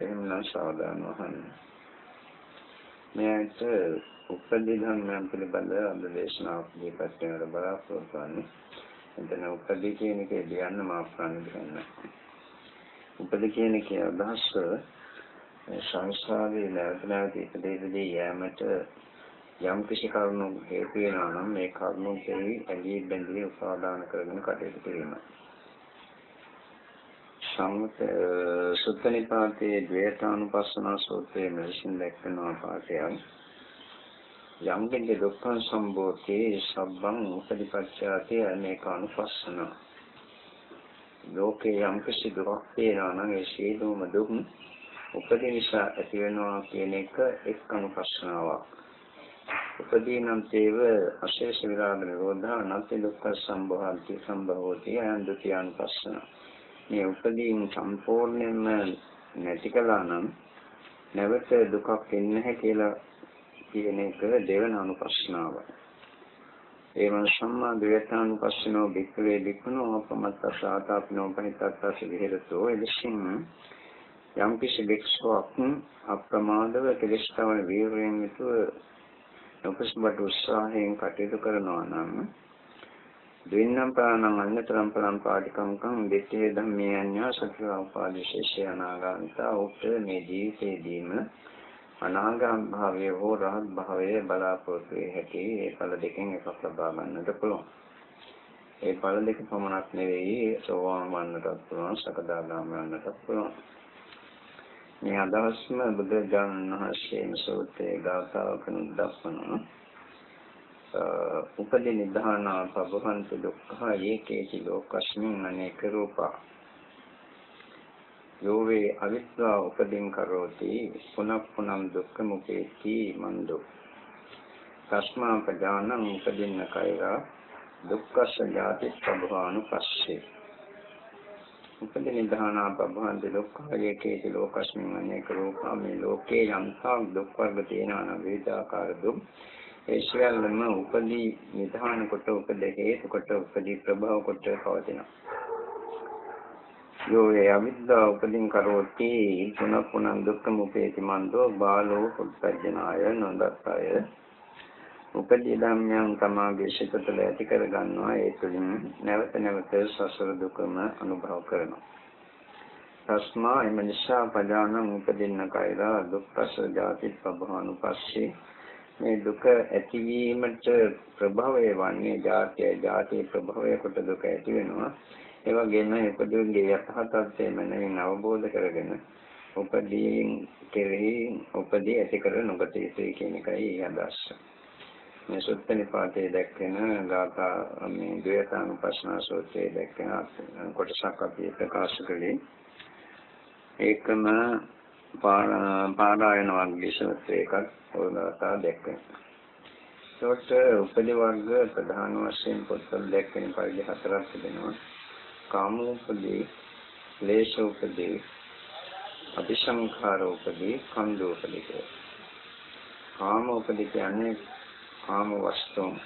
එහෙමනම් සාවධාන වහන්න. මෙයට උපදී ධර්මයන් පිළිබඳ අද දේශනාවක් දීපත් වෙනට බලාපොරොත්තු වෙන්නේ. එතන උපදී කියන එක කියන්න මා ප්‍රාණ දෙන්න. උපදී කියන එකේ අදහස සංසාරේ නැවත නැවත ඉපදෙදී යෑමට යම් කිසි කරුණු හේතු වෙනවා නම් මේ කරුණු කෙරෙහි ඇලී බැඳී උපාදාන කරගෙන කටයුතු කිරීමයි. සම්මත සුත්ත නිපාතයේ ද්වේතානුපස්සනා සූත්‍රයේ මෙලෙසින් දැක්වෙනවා පාඨයක් යම් කෙනෙක් දුක්ඛ සම්බෝධේ සබ්බං උපදිපච්චාති අනේකානුපස්සන ලෝකේ යම් කිසි දුක් තියෙනවා නම් ඒ සියලුම දුක් උපදී නිසා ඇති වෙනවා කියන එක එක් අනුපස්සනාවක්. උපදීනම් තේව අශේෂ විරාග නිරෝධා නැති දුක්ඛ සම්භවಂತಿ සම්භවෝති අයන් ဒ ුතියනුපස්සනා මේ උපදීන් සම්පූර්ණයෙන්ම නැති කළා නම් නැවත දුකක් එන්නේ නැහැ කියලා කියන එක දෙවන අනුපස්සනාවයි. ඒවන සම්මා ද්වේතානුපස්සනෝ භික්ඛවේ භික්ඛුනෝ අපමත්ත සාතාපනෝ පහිතත්ත විහෙරතෝ එලෙසින් යම් කිසි භික්ෂුවක් අප්‍රමාදව කෙලස්තවන වීරයෙන් යුතුව නොකස්බට උත්සාහයෙන් කටයුතු කරනවා නම් දෙන්නම් පානං අඤ්‍යතරම් පරම් පාටිකංකං දෙත්තේ ධම්මේ අඤ්ඤා සත්‍ය උපාදිශේෂය අනාගාමිතා උත් මේ ජීවිතේදීම අනාගාම භාවයේ හෝ රහත් භාවයේ බලාපොරොත්තු වේ හැකි ඒ ඵල දෙකෙන් එකක් ලබා ගන්නට පුළුවන්. ඒ ඵල දෙක පමණක් නෙවෙයි සෝවාන් වන්නටත් පුළුවන් සකදාගාම වන්නටත් පුළුවන්. මේ අදහස්ම බුදුරජාණන් වහන්සේ සූත්‍රයේ ගාථාවක නුදස්සනවා. උපදී නිධානා පබහන්තු දුක්ඛ ඒකේති ලෝකස්මින් අනේක රූපා. යෝවේ අවිද්වා උපදින් කරෝති පුනః පුනං දුක්ඛ මුපේති මන්දු. තස්මා පජානං උපදින්න කයරා දුක්ඛස්ස ජාති පබහානුපස්සේ උපදී නිධානා පබහන්තු දුක්ඛ ඒකේති ලෝකස්මින් අනේක රූපා. මේ ලෝකේ යම්තා දුක් වර්ග තියෙනවා නම් වේදාකාර දුක් ඒ සියල්ලම උපදී නිධාන කොට උපද හේතු කොට උපදී ප්‍රභව කොට පවතිනවා. යෝ යවිද්දා උපදීන් කරෝති පුන පුනං දුක්ඛ මුපේති මන්දෝ බාලෝ පුත්තජනාය නොදස්සය උපදී ධම්මයන් තමාගේ සිත තුළ ඇති කර ගන්නවා ඒ තුළින් නැවත නැවත සසර දුකම අනුභව කරනවා. තස්මා එම නිසා පජානං උපදින්න කයලා දුක්ඛස ජාති ප්‍රභානුපස්සේ මේ දුක ඇතිවීමට ප්‍රභවය වන්නේ ජාතිය ජාතිය ප්‍රභවය කොට දුක ඇති වෙනවා. ඒ වගේම උපදීන්ගේ යථාර්ථය මනින් අවබෝධ කරගෙන උපදීන් කෙරෙහි උපදී ඇති කර නොගත යුතුයි කියන එකයි අදහස. මේ සුත්ත නිපාතයේ දැක්වෙන ගාථා මේ ද්වේතානුපස්සනා සූත්‍රයේ දැක්වෙන කොටසක් අපි ප්‍රකාශ කළේ. ඒකම පාරායන වර්ගයේ සූත්‍රයකත් ඕනතා දැක්වෙනවා. ඒකට උපදි වර්ග ප්‍රධාන වශයෙන් පොත්වල දැක්වෙන පරිදි හතරක් තිබෙනවා. කාමෝපදී, ක්ලේශෝපදී, අபிසංඛාරෝපදී, කන්දෝපදී කියලා. කාමෝපදී කියන්නේ කාම වස්තුන්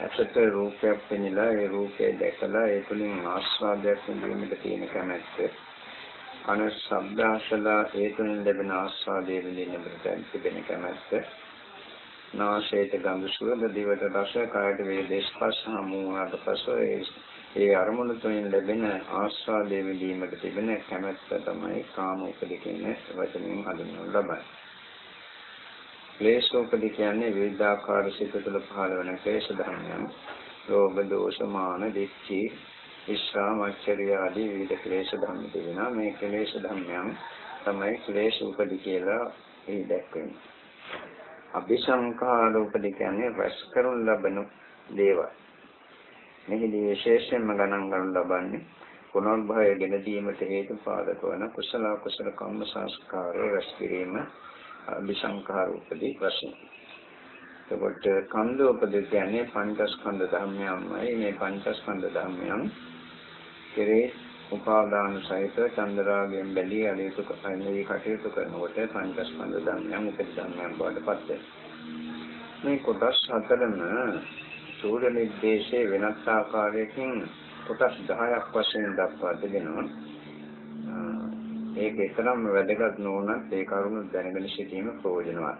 ඇසට රූපයක් පෙනිලා ඒ රූපය දැකලා ඒ තුලින් ආස්වාදයක් විඳීමට තියෙන කැමැත්ත කන ශබ්දාසලා ඒ තුලින් ලැබෙන ආස්වාදයේ විඳින්න තිබෙන කැමැත්ත නාසයට ගඳ සුවඳ දිවට රස කායට වේදේ ස්පර්ශ හමුවාට පසු ඒ අරමුණු තුලින් ලැබෙන ආස්වාදයේ විඳීමට තිබෙන කැමැත්ත තමයි කාම උපදී කියන වචنين හඳුන්වනු ලබන්නේ. ක්ලේශෝපදී කියන්නේ විවිධාකාර සිත තුළ පහළ වන ක්ලේශ ධර්මයන්. ලෝභ දෝෂ මාන දිච්චි ඉස්සා මච්චරිය ආදී විවිධ ක්ලේශ ධර්ම තිබෙනවා. මේ ක්ලේශ ධර්මයන් තමයි ක්ලේශ උපදි කියලා එහි දැක්වෙන්නේ. අபிසංකාර උපදි කියන්නේ රැස් කරනු ලබන දේවල්. මෙහිදී විශේෂයෙන්ම ගණන් ගන්න ලබන්නේ පුනර්භවය ගෙන දීමට හේතු පාදක වන කුසල කුසල කම්ම සංස්කාර රැස් කිරීම අபிසංකාර උපදි වශයෙන්. එතකොට කන්ද උපදි කියන්නේ පංචස්කන්ධ ධර්මයන්මයි මේ පංචස්කන්ධ ධර්මයන් කෙරේ උපාදාන සහිත චන්දරාගයෙන් බැලී අලීතු කපන්නේ කටයුතු කරනකොට පංචස්කන්ධ ධර්මයන් උපදම්යන් බවට පත් මේ කොටස් හතරම සූර්ය නිර්දේශයේ වෙනස් ආකාරයකින් කොටස් 10ක් වශයෙන් දක්වා තිබෙනවා. ඒක තරම්ම වැදගත් නොවුනත් ඒ කරුණු දැනගෙන සිටීම ප්‍රයෝජනවත්.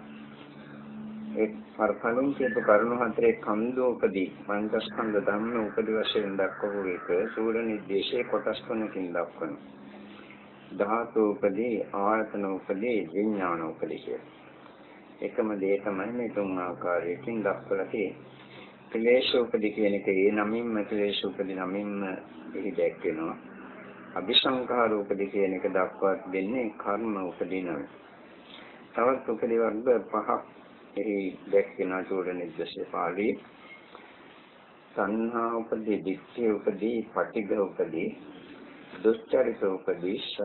අර කලින් කියපු කරුණු හතරේ කන්ද උපදී පංචස්කන්ධ ධම්ම උපදි වශයෙන් දක්වපු එක සූර නිर्देशයේ කොටස් තුනකින් දක්වනවා. ධාතු උපදී, ආයතන උපදී, විඥාන උපදී කියලා. එකම දේ තමයි මේ තුන් ආකාරයකින් දක්වලා තියෙන්නේ. ක්ලේශ උපදී කියන එක ඒ නමින්ම ක්ලේශ උපදී නමින්ම එහි දැක්වෙනවා. අபிසංකාර උපදී කියන එක දක්වත් දෙන්නේ කර්ම උපදී නම. තවත් උපදී වර්ග පහක් එහි දැක්වෙන චෝර නිර්දේශය පාළි. සංහා උපදී, දික්ඛ උපදී, පටිඝ උපදී, දුස්චරිත උපදී සහ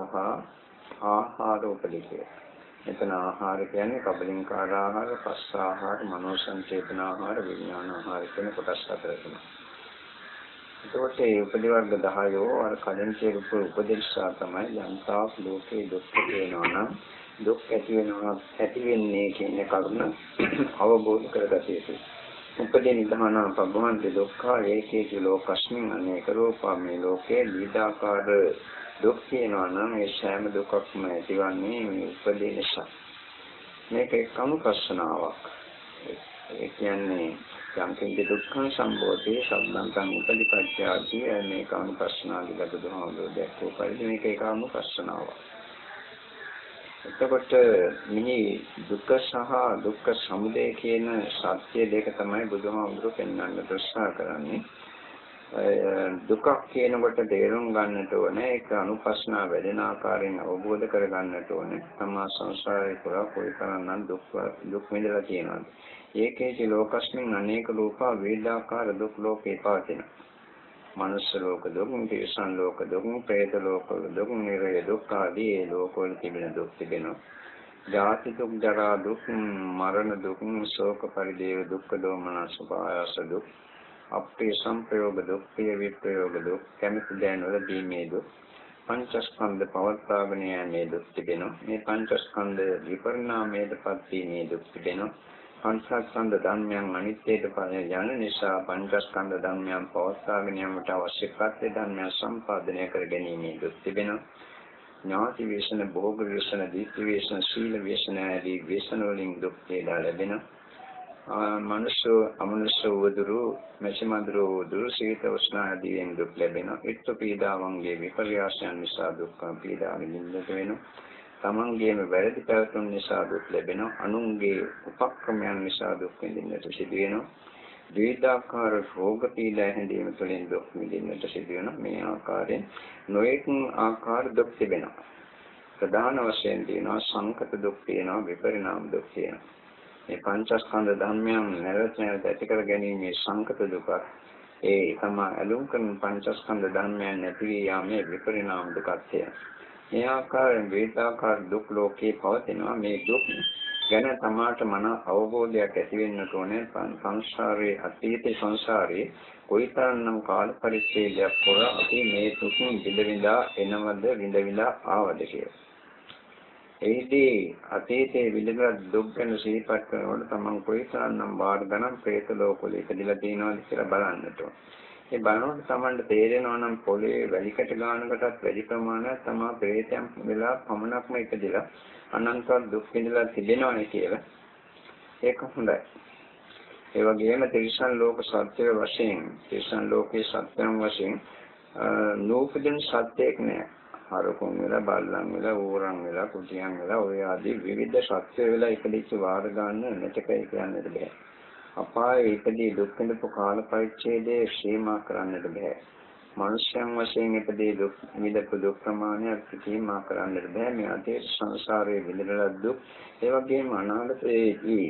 ආහාර උපදී කියලා. එතන ආහාර කියන්නේ කබලින්කාර ආහාර, පස්ස ආහාර, මනෝ සංචේතන ආහාර, විඥාන ආහාර කියන කොටස් හතරකින්. එතකොට මේ උපදිවර්ග 10 අර කලින් කියපු උපදේශා තමයි යන්තාක් ලෝකේ දුක් වෙනවා නම් දුක් ඇති වෙනවා ඇති වෙන්නේ කියන කරුණ අවබෝධ කරගත යුතුයි. උපදී නිධාන පබ්බවන්ති දුක්ඛ ඒකේති ලෝකස්මින් අනේක රූපා මේ ලෝකේ දීදාකාර දුක් කියනවා නම් ඒ සෑම දුකක්ම ඇතිවන්නේ මේ උපදී නිසා. මේක කමුපස්සනාවක්. ඒ කියන්නේ යම් කිසි දුක්ඛ සම්බෝධි සම්බන්තං උපදිපත්‍යාදී මේ කමුපස්සනාදී බුදුහාමුදුරුවෝ දැක්වූ පරිදි මේක ඒකාමුපස්සනාවක්. එතකොට මෙහි දුක්ඛ සහ දුක්ඛ සමුදය කියන සත්‍ය දෙක තමයි බුදුහාමුදුරුවෝ පෙන්වන්න උත්සාහ කරන්නේ. දුකක් කියනකොට තේරුම් ගන්නට ඕනේ ඒක අනුපස්නා වැඩෙන ආකාරයෙන් අවබෝධ කර ගන්නට ඕනේ. තමා සංසාරේ පුරා කොයිතරම්නම් දුක් දුක් විඳලා තියෙනවද? ඒකේති ලෝකස්මින් අනේක රූපා වේදාකාර දුක් ලෝකේ පවතින මනුස්ස ලෝක දුක් තිරිසන් ලෝක දුක් പ്രേත ලෝක දුක් නිරය දුක් ආදී ඒ ලෝකවල තිබෙන දුක් තිබෙනවා ජාති දුක් ජරා දුක් මරණ දුක් ශෝක පරිදේව දුක්ඛ දෝමනස පායස දුක් අප්‍රිය සංප්‍රයෝග දුක්, ප්‍රිය විප්‍රයෝග දුක්, කැමති දෑන් වල දීමේ දුක්, පංචස්කන්ධ පවත්වාගෙන යෑමේ දුක් තිබෙනවා. මේ පංචස්කන්ධ විපරිණාමයටපත් වීමේ දුක් තිබෙනවා. පංචස්කන්ධ ධර්මයන් අනිත්‍යයට යන නිසා පංචස්කන්ධ ධර්මයන් පවත්වාගෙන යාමට අවශ්‍ය ප්‍රත්‍ය ධර්මයන් සම්පාදනය කර ගැනීමේ දුක් තිබෙනවා. ඥාති වේශන, භෝග වේශන, දීප්ති වේශන, සීල වේශන ආදී වේශන වලින් දුක් වේදා ලැබෙනවා. මනුෂ්‍ය අමනුෂ්‍ය වදුරු මෙසිමඳුරු වදුරු සීත උෂ්ණ ආදීන් දුක් ලැබෙනවා ඊට පීඩාවන්ගේ විපර්යාසයන් නිසා දුක් පීඩා විඳින්නට වෙනවා තමන්ගේම වැරදි පැවතුම් නිසා දුක් ලැබෙනවා. අනුන්ගේ උපක්‍රමයන් නිසා දුක් විඳින්නට සිදු වෙනවා විවිධාකාර රෝග පීඩා හැඳීම තුළින් දුක් විඳින්නට සිදු වෙනවා මේ ආකාරයෙන් නොඑක ආකාර දුක් තිබෙනවා. ප්‍රධාන වශයෙන් තියෙනවා සංකත දුක් තියෙනවා විපරිණාම දුක් තියෙනවා. මේ පංචස්කන්ධ ධර්මයන් නැවත නැවත ඇති කර ගැනීමේ සංකත දුක ඒ තම ඇලුම් කරන පංචස්කන්ධ ධර්මයන් නැති වී යාමේ විපරිණාම දුකක් මේ ආකාරයෙන් වේදාකාර දුක් ලෝකේ පවතිනවා. මේ දුක් ගැන තමාට මන අවබෝධයක් ඇති වෙන්නට ඕනේ. සංසාරයේ අතීත සංසාරයේ කොයිතරම්නම් කාල පරිච්ඡේදයක් පුර අපි මේ දුක් විඳ විඳා එනවද විඳ විඳා ආවද කියලා. එහිදී අතීතයේ විඳගත් දුක් ගැන සිහිපත් කරනකොට තමන් කොයිතරම්නම් වාර ගණන් പ്രേත ලෝකවල ඉපදිලා තියෙනවද කියලා බලන්නට ඕන. ඒ බලනකොට තමන්ට තේරෙනවා නම් පොළේ වැලිකට ගානකටත් වැඩි ප්‍රමාණයක් තමා പ്രേතයන් වෙලා පමණක්ම ඉපදිලා අනන්තවත් දුක් විඳලා තිබෙනවනේ කියලා. ඒක හොඳයි. ඒ වගේම තිරිසන් ලෝක සත්‍ය වශයෙන් තිරිසන් ලෝකයේ සත්‍යම් වශයෙන් නූපදින සත්‍යයක් නෑ. හරකුන් වෙලා බල්ලන් වෙලා ඌරන් වෙලා කුටියන් වෙලා ඔය ආදී විවිධ ශක්තිය වෙලා ඉපදිච්ච වාර ගන්න නැතකයි කියන්නට බෑ. අපායේ ඉපදී දුක් විඳපු කාල පරිච්ඡේදයේ සීමා කරන්නට බෑ. මනුෂ්‍යයන් වශයෙන් ඉපදී දුක් විඳපු දුක් ප්‍රමාණයක් සීමා කරන්නට බෑ. මේ අතීත සංසාරයේ විඳලා දුක් ඒ වගේම අනාගතයේ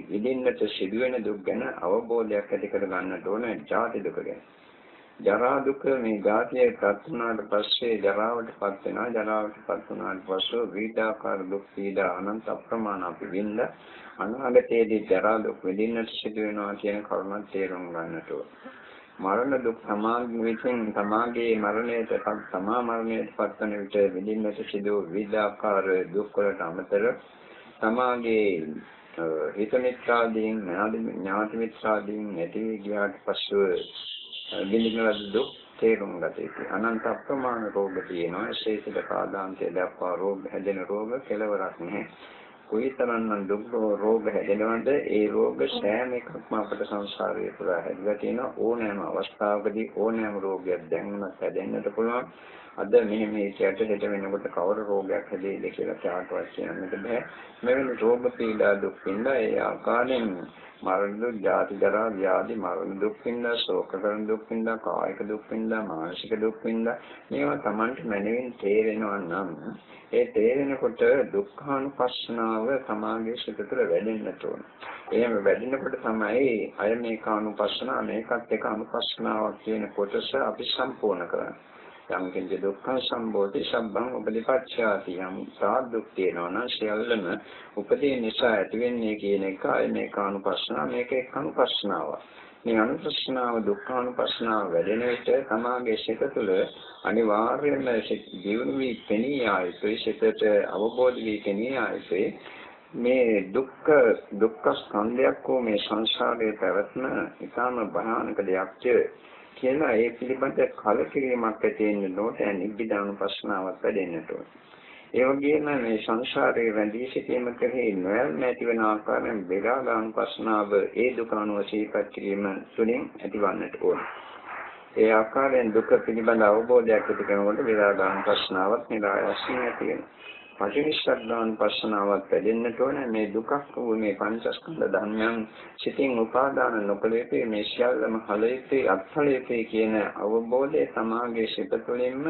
විඳින්නට සිදුවෙන දුක් ගැන අවබෝධයක් ඇති කර ගන්නට ඕන ජාති දුක ගැන. ජරා දුක මේ ධාතියටපත් වුණාට පස්සේ ජරාවටපත් වෙනවා ජරාවටපත් වුණාට පස්සේ විවිධාකාර දුක් පීඩා අනන්ත අප්‍රමාණ අපි විඳ අනාගතයේදී ජරා දුක් විඳින්නට සිදු වෙනවා කියන කරුණක් තේරුම් ගන්නට ඕන. මරණ දුක් සමාගම විසින් තමාගේ මරණයට තමා මරණයට පත්වන විට විඳින්නට සිදු විවිධාකාර දුක් වලට අමතර තමාගේ හිත මිත්‍රාදීන් ඥාති මිත්‍රාදීන් නැති ගියාට පස්සෙ විඳින ලද දුක් තේරුම් ගත යුතුයි. අනන්ත අප්‍රමාණ රෝග තියෙනවා. ශේෂිත කාදාන්තය දක්වා රෝග හැදෙන රෝග කෙලවරක් නැහැ. කොයිතරම්නම් දුක් රෝග හැදෙනවද ඒ රෝග සෑම එකක්ම අපට සංසාරයේ පුරා හැදලා තියෙනවා ඕනෑම අවස්ථාවකදී ඕනෑම රෝගයක් දැනුණත් හැදෙන්නට පුළුවන් අද මෙහෙම හිතයට හෙට වෙනකොට කවර රෝගයක් හැදෙයිද කියලා කාටවත් කියන්නට බෑ මෙවැනි රෝග පීඩා දුක් විඳ ඒ ආකාරයෙන් මරණ දුක්, ජාති ජරා ව්‍යාධි මරණ දුක් විඳා, ශෝක කරන දුක් විඳා, කායික දුක් විඳා, මානසික දුක් විඳා මේවා Tamanට මනමින් තේරෙනවා නම් ඒ තේරෙනකොට දුක්ඛානුපස්සනාව සමාගයේ සිත තුළ වැඩෙන්නට ඕන. එහෙම වැඩෙනකොට තමයි අය මේකානුපස්සනාව මේකත් එක අනුපස්සනාවක් කියන කොටස අපි සම්පූර්ණ කරන්නේ. යම් කිසි දුක්ඛ සම්බෝධි සම්බං උපදිපච්ඡාති යම් සාදුක් තියෙනවා නම් සියල්ලම උපදී නිසා ඇති වෙන්නේ කියන එක අය මේක අනුපස්සනාව මේක එක් අනුපස්සනාවක්. මේ අනුපස්සනාව දුක්ඛානුපස්සනාව වැඩෙන විට සමාගයේ සිත තුළ අනිවාර්යයෙන්ම ජීවන වී පෙනී ආයතේ සිතට අවබෝධ වී පෙනී ආයතේ මේ දුක්ඛ දුක්ඛ ස්කන්ධයක් වූ මේ සංසාරයේ පැවැත්ම ඉතාම භයානක දෙයක් කියලා ඒ පිළිබඳ කලකිරීමක් ඇති වෙන්න ඕනේ නිබ්බිදානුපස්සනාවක් වැඩෙන්නට ඕනේ. ඒ වගේම මේ සංසාරයේ රැඳී සිටීම කෙරෙහි නොයල්ම ඇති වෙන ආකාරයෙන් බෙදාගානුපස්සනාව ඒ දුක අනුව සිහිපත් කිරීම තුළින් ඇතිවන්නට ඕනේ. ඒ ආකාරයෙන් දුක පිළිබඳ අවබෝධයක් ඇති කරනකොට බෙදාගානුපස්සනාවක් නිරායසින් ඇති වෙනවා. පටිනිස්සග්ගාන පස්සනාවක් වැඩෙන්නට ඕන. මේ දුකක් වූ මේ පංචස්කන්ධ ධර්මයන් සිතින් උපාදාන නොකලෙපේ මේ සියල්ලම හලෙපේ අත්හලෙපේ කියන අවබෝධය සමාගයේ සිත තුළින්ම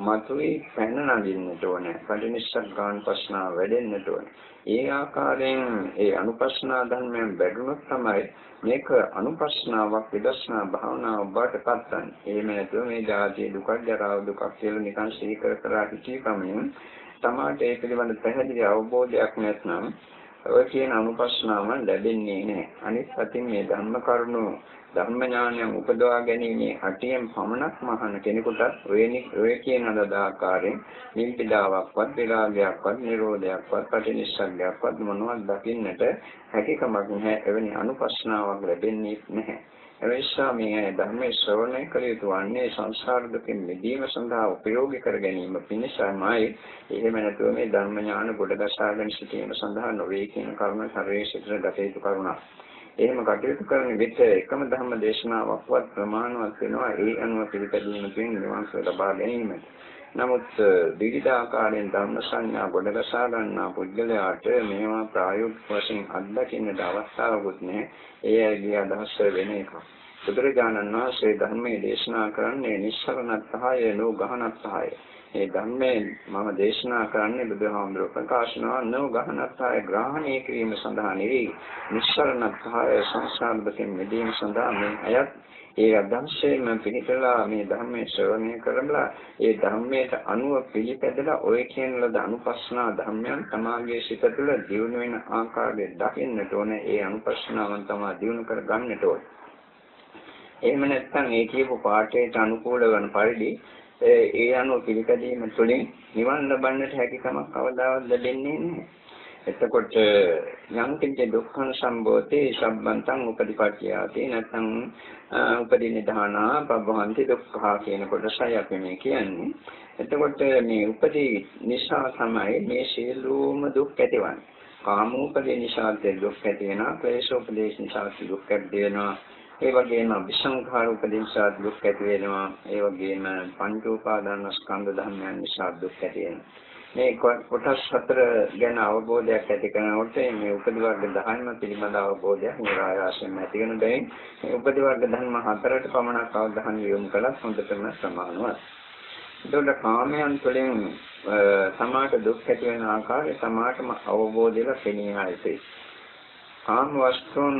මතුවී පැන නගින්නට ඕන. පටිනිස්සග්ගාන පස්සනාව වැඩෙන්නට ඕන. ඒ ආකාරයෙන් ඒ අනුපස්සනා ධර්මයන් වැඩුණොත් තමයි මේක අනුපස්සනාවක් විදර්ශනා භාවනාවක් බවට පත්වන්නේ. එහෙම නැතුව මේ ජාතිය දුකක් ජරාව දුකක් කියලා නිකන් සිහි කර කර හිතීකමින් තමාට ඒ පිළිබඳ පැහැදිලි අවබෝධයක් නැත්නම් ඔය කියන අනුපස්සනාව ලැබෙන්නේ නැහැ. අනිත් පැතින් මේ ධර්ම කරුණු ධර්ම ඥානයන් උපදවා ගැනීමේ අටියෙන් පමණක් මහාන කෙනෙකුට ඔයනි ඔය කියන ආකාරයෙන් නිල්පිඩාවක්වත් විරාගයක්වත් නිරෝධයක්වත් පටිනිස්සග්ගයක්වත් මොනවත් දකින්නට හැකියාවක් නැහැ. එවැනි අනුපස්සනාවක් ලැබෙන්නේ නැහැ. එනිසා මේ ධර්මයේ ශ්‍රවණය කළ යුතු වන්නේ සංසාර දුකින් මිදීම සඳහා උපයෝගී කර ගැනීම පිණිසමයි. එහෙම නැතුව මේ ධර්ම ඥාන ගොඩගසාගෙන සිටීම සඳහා නොවේ කියන කරුණ ශරීරයේ සිට ගත යුතු කරුණක්. එහෙම කටයුතු කරන විට එකම ධර්ම දේශනාවක්වත් ප්‍රමාණවත් වෙනවා ඒ අනුව පිළිපැදීම තුළින් නිවන් සුව ලබා ගැනීමට. නමුත් විවිධ ආකාරයෙන් ධර්ම සංඥා ගොඩගසා ගන්නා පුද්ගලයාට මේවා ප්‍රායෝගික වශයෙන් අත්දකින්නට අවස්ථාවකුත් නැහැ. ඒ ඇගේ අදහස වෙන එකක්. බුදුරජාණන් වහන්සේ ධර්මයේ දේශනා කරන්නේ නිස්සරණත්හය නෝ ගහනත්හය. මේ ධර්මයේ මම දේශනා කරන්නේ බුදුහාමුදුරුවෝ ප්‍රකාශනවා නෝ ගහනත්හය ග්‍රහණය කිරීම සඳහා නෙවෙයි. නිස්සරණත්හය සංසාරයෙන් මිදීම සඳහා මේ අයත් ඒ අදංශයෙන් පිළිපදලා මේ ධර්මයේ ශ්‍රවණය කරලා ඒ ධර්මයට අනුව පිළිපැදලා ඔය කියන ලද අනුපස්සනා ධර්මයන් තමාගේ සිත තුළ දියුණු වෙන ආකාරය දකින්නට ඕනේ ඒ අනුපස්සනාවන් තමයි දියුණු කර ගන්නට ඕනේ එහෙම නැත්නම් ඒ කියපු පාඩයට අනුකූල වන පරිදි ඒ අනුව පිළිපැදීම තුළින් නිවන් ලබන්නට හැකියාවක් කවදාවත් ලැබෙන්නේ නැහැ එතකොට යම් කිසි දුක්ඛ සම්බෝධේ සම්බන්තං උපදිපට්ඨියාති නැත්නම් උපදී නිධානා පබ්බහන්ති දුක්ඛා කියන කොටසයි අපි මේ කියන්නේ. එතකොට මේ උපදී නිසා තමයි මේ සියලුම දුක් ඇතිවන්නේ. කාමෝපදී නිසා දුක් ඇති වෙනවා, ක්ලේශෝපදී නිසා දුක් ඇති වෙනවා. ඒ වගේම විසංඛාර උපදේශා දුක් ඇති වෙනවා. ඒ වගේම පංච උපාදාන ස්කන්ධ ධර්මයන් නිසා දුක් ඇති වෙනවා. මේ කොටස් හතර ගැන අවබෝධයක් ඇති කරනකොට මේ උපදි වර්ග 10ම පිළිබඳ අවබෝධයක් නිරායාසයෙන් ඇති වෙන දෙයින් මේ උපදි වර්ග ධර්ම හතරට පමණක් අවධානය යොමු කළත් හොඳටම සමානවත්. එතකොට කාමයන් තුළින් සමාට දුක් ඇති වෙන ආකාරය සමාටම අවබෝධයලා පෙනී ආයේ. කාම වස්තුන්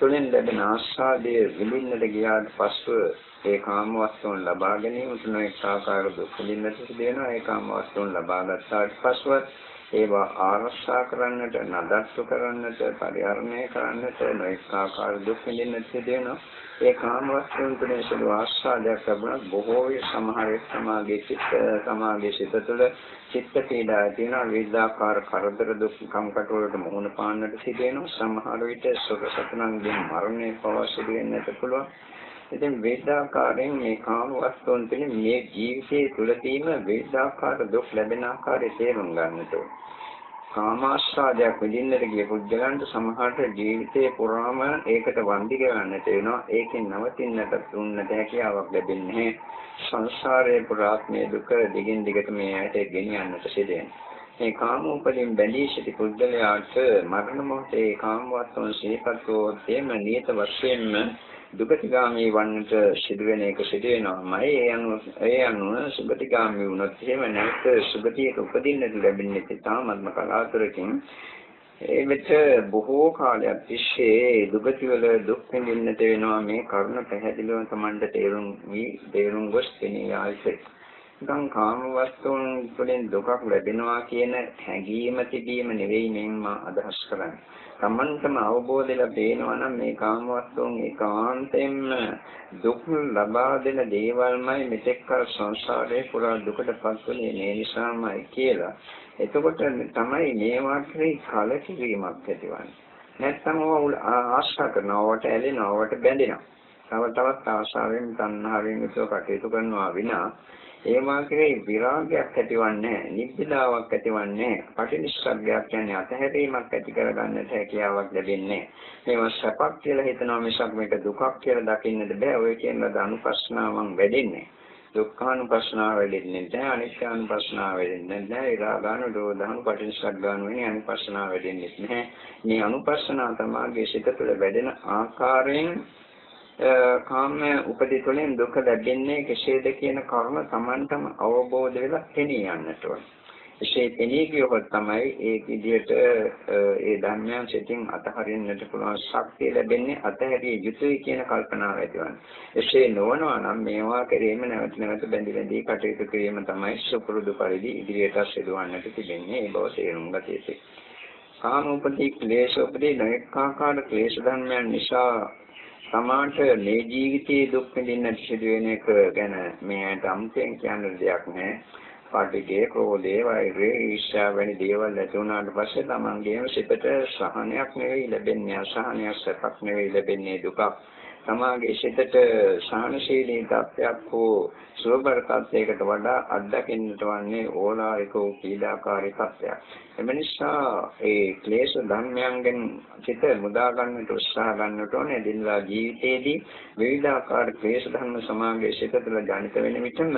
තුළින් ලැබෙන ආස්වාදයේ විඳින්නට ගියාට පස්සෙ ඒ කාම වස්තුන් ලබා ගැනීම තුන එක් ආකාර දුක් විඳින්නට සිදු වෙනවා. ඒ කාම වස්තුන් ලබා ගත්තාට පස්සෙවත් ඒවා ආරක්ෂා කරන්නට නඩත්තු කරන්නට පරිහරණය කරන්නට නොඑක් ආකාර දුක් විඳින්නට සිදු වෙනවා. ඒ කාම වස්තුන් තුනේ සුළු ආස්වාදයක් ලැබුණත් බොහෝ විට සමහර එක් සමාගයේ චිත්ත සමාගයේ සිත තුළ චිත්ත පීඩා තියෙන විවිධාකාර කරදර දුක් කම්කට වලට මුහුණ පාන්නට සිදු වෙනවා. සමහර විට සුඛ සතුනන්ගේ මරණය පවා සිදු වෙන්නට පුළුවන්. ඉතින් වේදාකාරයෙන් මේ කාම වස්තුන් තුළින් මේ ජීවිතයේ තුලදීම වේදාකාර දුක් ලැබෙන ආකාරය තේරුම් ගන්නට ඕන. කාමාස්වාදයක් විඳින්නට ගිය පුද්ගලයන්ට සමහරට ජීවිතේ පුරාම ඒකට වන්දි ගන්නට වෙනවා. ඒකෙන් නවතින්නට දුන්නට හැකියාවක් ලැබෙන්නේ සංසාරයේ පුරාත්මයේ දුක දිගින් දිගට මේ ඇයට ගෙනියන්නට සිදුවෙනවා. මේ කාමෝපදීන් බැඳී සිටි පුද්ගලයාට මරණ මොහොතේ කාමවත්වන සිහිපත් වූ තේම නියත වශයෙන්ම දුගතිගාමී වන්නට සිදුවෙන එක සිදු වෙනවාමයි ඒ අනුව ඒ අනුව සුගතිගාමී වුණොත් එහෙම නැත්ත සුගතියක උපදින්නට ලැබෙන්නේ තාමත්ම කලාතුරකින්. ඒ වෙත බොහෝ කාලයක් තිස්සේ දුගතිවල දුක් විඳින්නට වෙනවා මේ කරුණ පැහැදිලිව Tamanට තේරුම් වී තේරුම් ගොස් පෙනී ආයිසේ නිකන් කාම වස්තුන් වලින් දුකක් ලැබෙනවා කියන හැඟීම තිබීම නෙවෙයි මම අදහස් කරන්නේ. Tamanටම අවබෝධය ලැබෙනවා නම් මේ කාම වස්තුන් ඒකාන්තයෙන්ම දුක් ලබා දෙන දේවල්මයි මෙතෙක් කල සංසාරේ පුරා දුකටපත් වුනේ මේ නිසාමයි කියලා. එතකොට තමයි මේ වාක්‍යේ කලකිරීමක් ඇතිවන්නේ. නැත්නම් ආශා කරනවට ඇලෙනවට බැඳෙනවා. තව තවත් ආශාවෙන් තණ්හාවෙන් යුතුව කටයුතු කරනවා විනා ඒ මාර්ගයේ විරාගයක් ඇතිවන්නේ නිබ්බිදාවක් ඇතිවන්නේ පටිනිස්සග්ගයක් කියන්නේ අතහැරීමක් ඇති කරගන්නට හැකියාවක් ලැබෙන්නේ. මේවා සැපක් කියලා හිතනවා මිසක් මේක දුකක් කියලා දකින්නද බෑ. ඔය කියන ලද අනුපස්නාවන් වැඩෙන්නේ. දුක්ඛානුපස්නාව වෙන්නේ නැහැ අනිත්‍යානුපස්නාව වෙන්නේ නැහැ ඊළඟාන දෝධානු පටිච්චසමුප්පාදාන වෙන්නේ අනුපස්නාව වෙන්නේ නැහැ. මේ අනුපස්නාව තමයි සිත තුළ වැඩෙන ආකාරයෙන් කාම උපදී තුළින් දුක ලැබෙන්නේ කෙසේද කියන කරුණ Tamanටම අවබෝධ වෙලා තේනිය යන්නට ඕන. එසේ තේනිය කියොත් තමයි ඒ විදිහට ඒ ධර්මයන් සිතින් අතහරින්නට පුළුවන් ශක්තිය ලැබෙන්නේ අතහැරිය යුතුයි කියන කල්පනාව ඇතිවන්නේ. එසේ නොවනවා නම් මේවා කෙරෙහිම නැවත නැවත බැඳි බැඳි කටයුතු කිරීම තමයි සුපුරුදු පරිදි ඉදිරියට සිදුවන්නට තිබෙන්නේ. ඒ බව තේරුම් ගත යුතුයි. කාම උපදී ක්ලේශ උපදී නොඑක ආකාර ක්ලේශ ධර්මයන් නිසා සමාන්ට මේ ජීවිතයේ දුක් විඳින්නට සිදුවෙන එක ගැන මේකට අමුතෙන් කියන්න දෙයක් නැහැ. පාටිගේ ක්‍රෝධේ වෛරේ ඊර්ෂ්‍යා වැනි දේවල් ඇති වුණාට පස්සේ තමන්ගේම සිතට සහනයක් නෙවෙයි ලැබෙන්නේ අසහනයක් සැපක් නෙවෙයි ලැබෙන්නේ දුකක්. තමාගේ සිතට සාහනශීලී තත්ත්වයක් හෝ සුවබර තත්ත්වයකට වඩා අත්දකින්නට වන්නේ ඕලාරික වූ පීඩාකාරී තත්ත්වයක්. එම නිසා ඒ ක්ලේශ ධර්මයන්ගෙන් සිත මුදා ගන්නට උත්සාහ ගන්නට ඕනේ දිනලා ජීවිතයේදී විවිධාකාර ක්ලේශ ධර්ම සමාගයේ සිත තුළ ජනිත වෙන විටම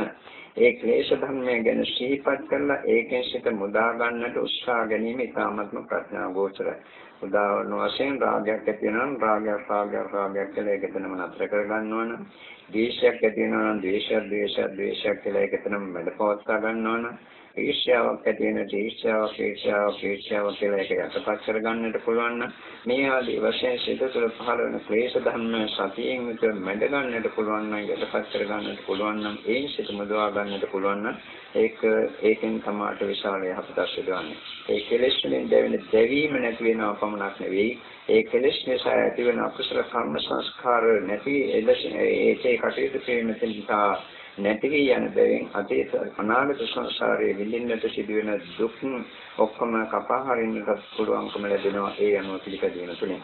ඒ ක්ලේශ ධර්මය ගැන සිහිපත් කරලා ඒකෙන් සිත මුදා ගන්නට උත්සාහ ගැනීම ඉතාමත්ම ප්‍රඥා ගෝචරයි. උදාහරණ වශයෙන් රාගයක් ඇති වෙනවා නම් රාගයක් රාගයක් රාගයක් කියලා ඒක එතනම නතර කර ගන්නවා නම් ද්වේෂයක් ඇති වෙනවා නම් ද්වේෂයක් ද්වේෂයක් ද්වේෂයක් කියලා ඒක එතනම මැඩපවත්වා ගන්නවා නම් ඊර්ෂ්‍යාවක් ඇති වෙන ඊර්ෂ්‍යාවක් ඊර්ෂ්‍යාවක් ඊර්ෂ්‍යාවක් කියලා ඒක යටපත් කරගන්නට පුළුවන් නම් මේ ආදී වශයෙන් සිත තුළ පහළ වෙන ක්ලේශ ධර්ම සතියෙන් විතර මැඩ ගන්නට පුළුවන් නම් යටපත් කරගන්නට පුළුවන් නම් ඒ සිත මුදවා ගන්නට පුළුවන් නම් ඒක ඒකෙන් තමාට විශාල යහපතක් සිදුවන්නේ. ඒ කෙලෙස් වලින් දැවෙන දැවීම නැති වෙනව පමණක් නෙවෙයි ඒ කෙලෙස් නිසා ඇතිවන අකුසල කර්ම සංස්කාර නැති එලෙස ඒකේ කටයුතු කිරීම නිසා නැති වී යන බැවින් අතීත අනාගත සංසාරයේ විඳින්නට සිදුවෙන දුක් ඔක්කොම කපා හරින්නට පුළුවන්කම ලැබෙනවා ඒ අනුව පිළිපැදීම තුළින්.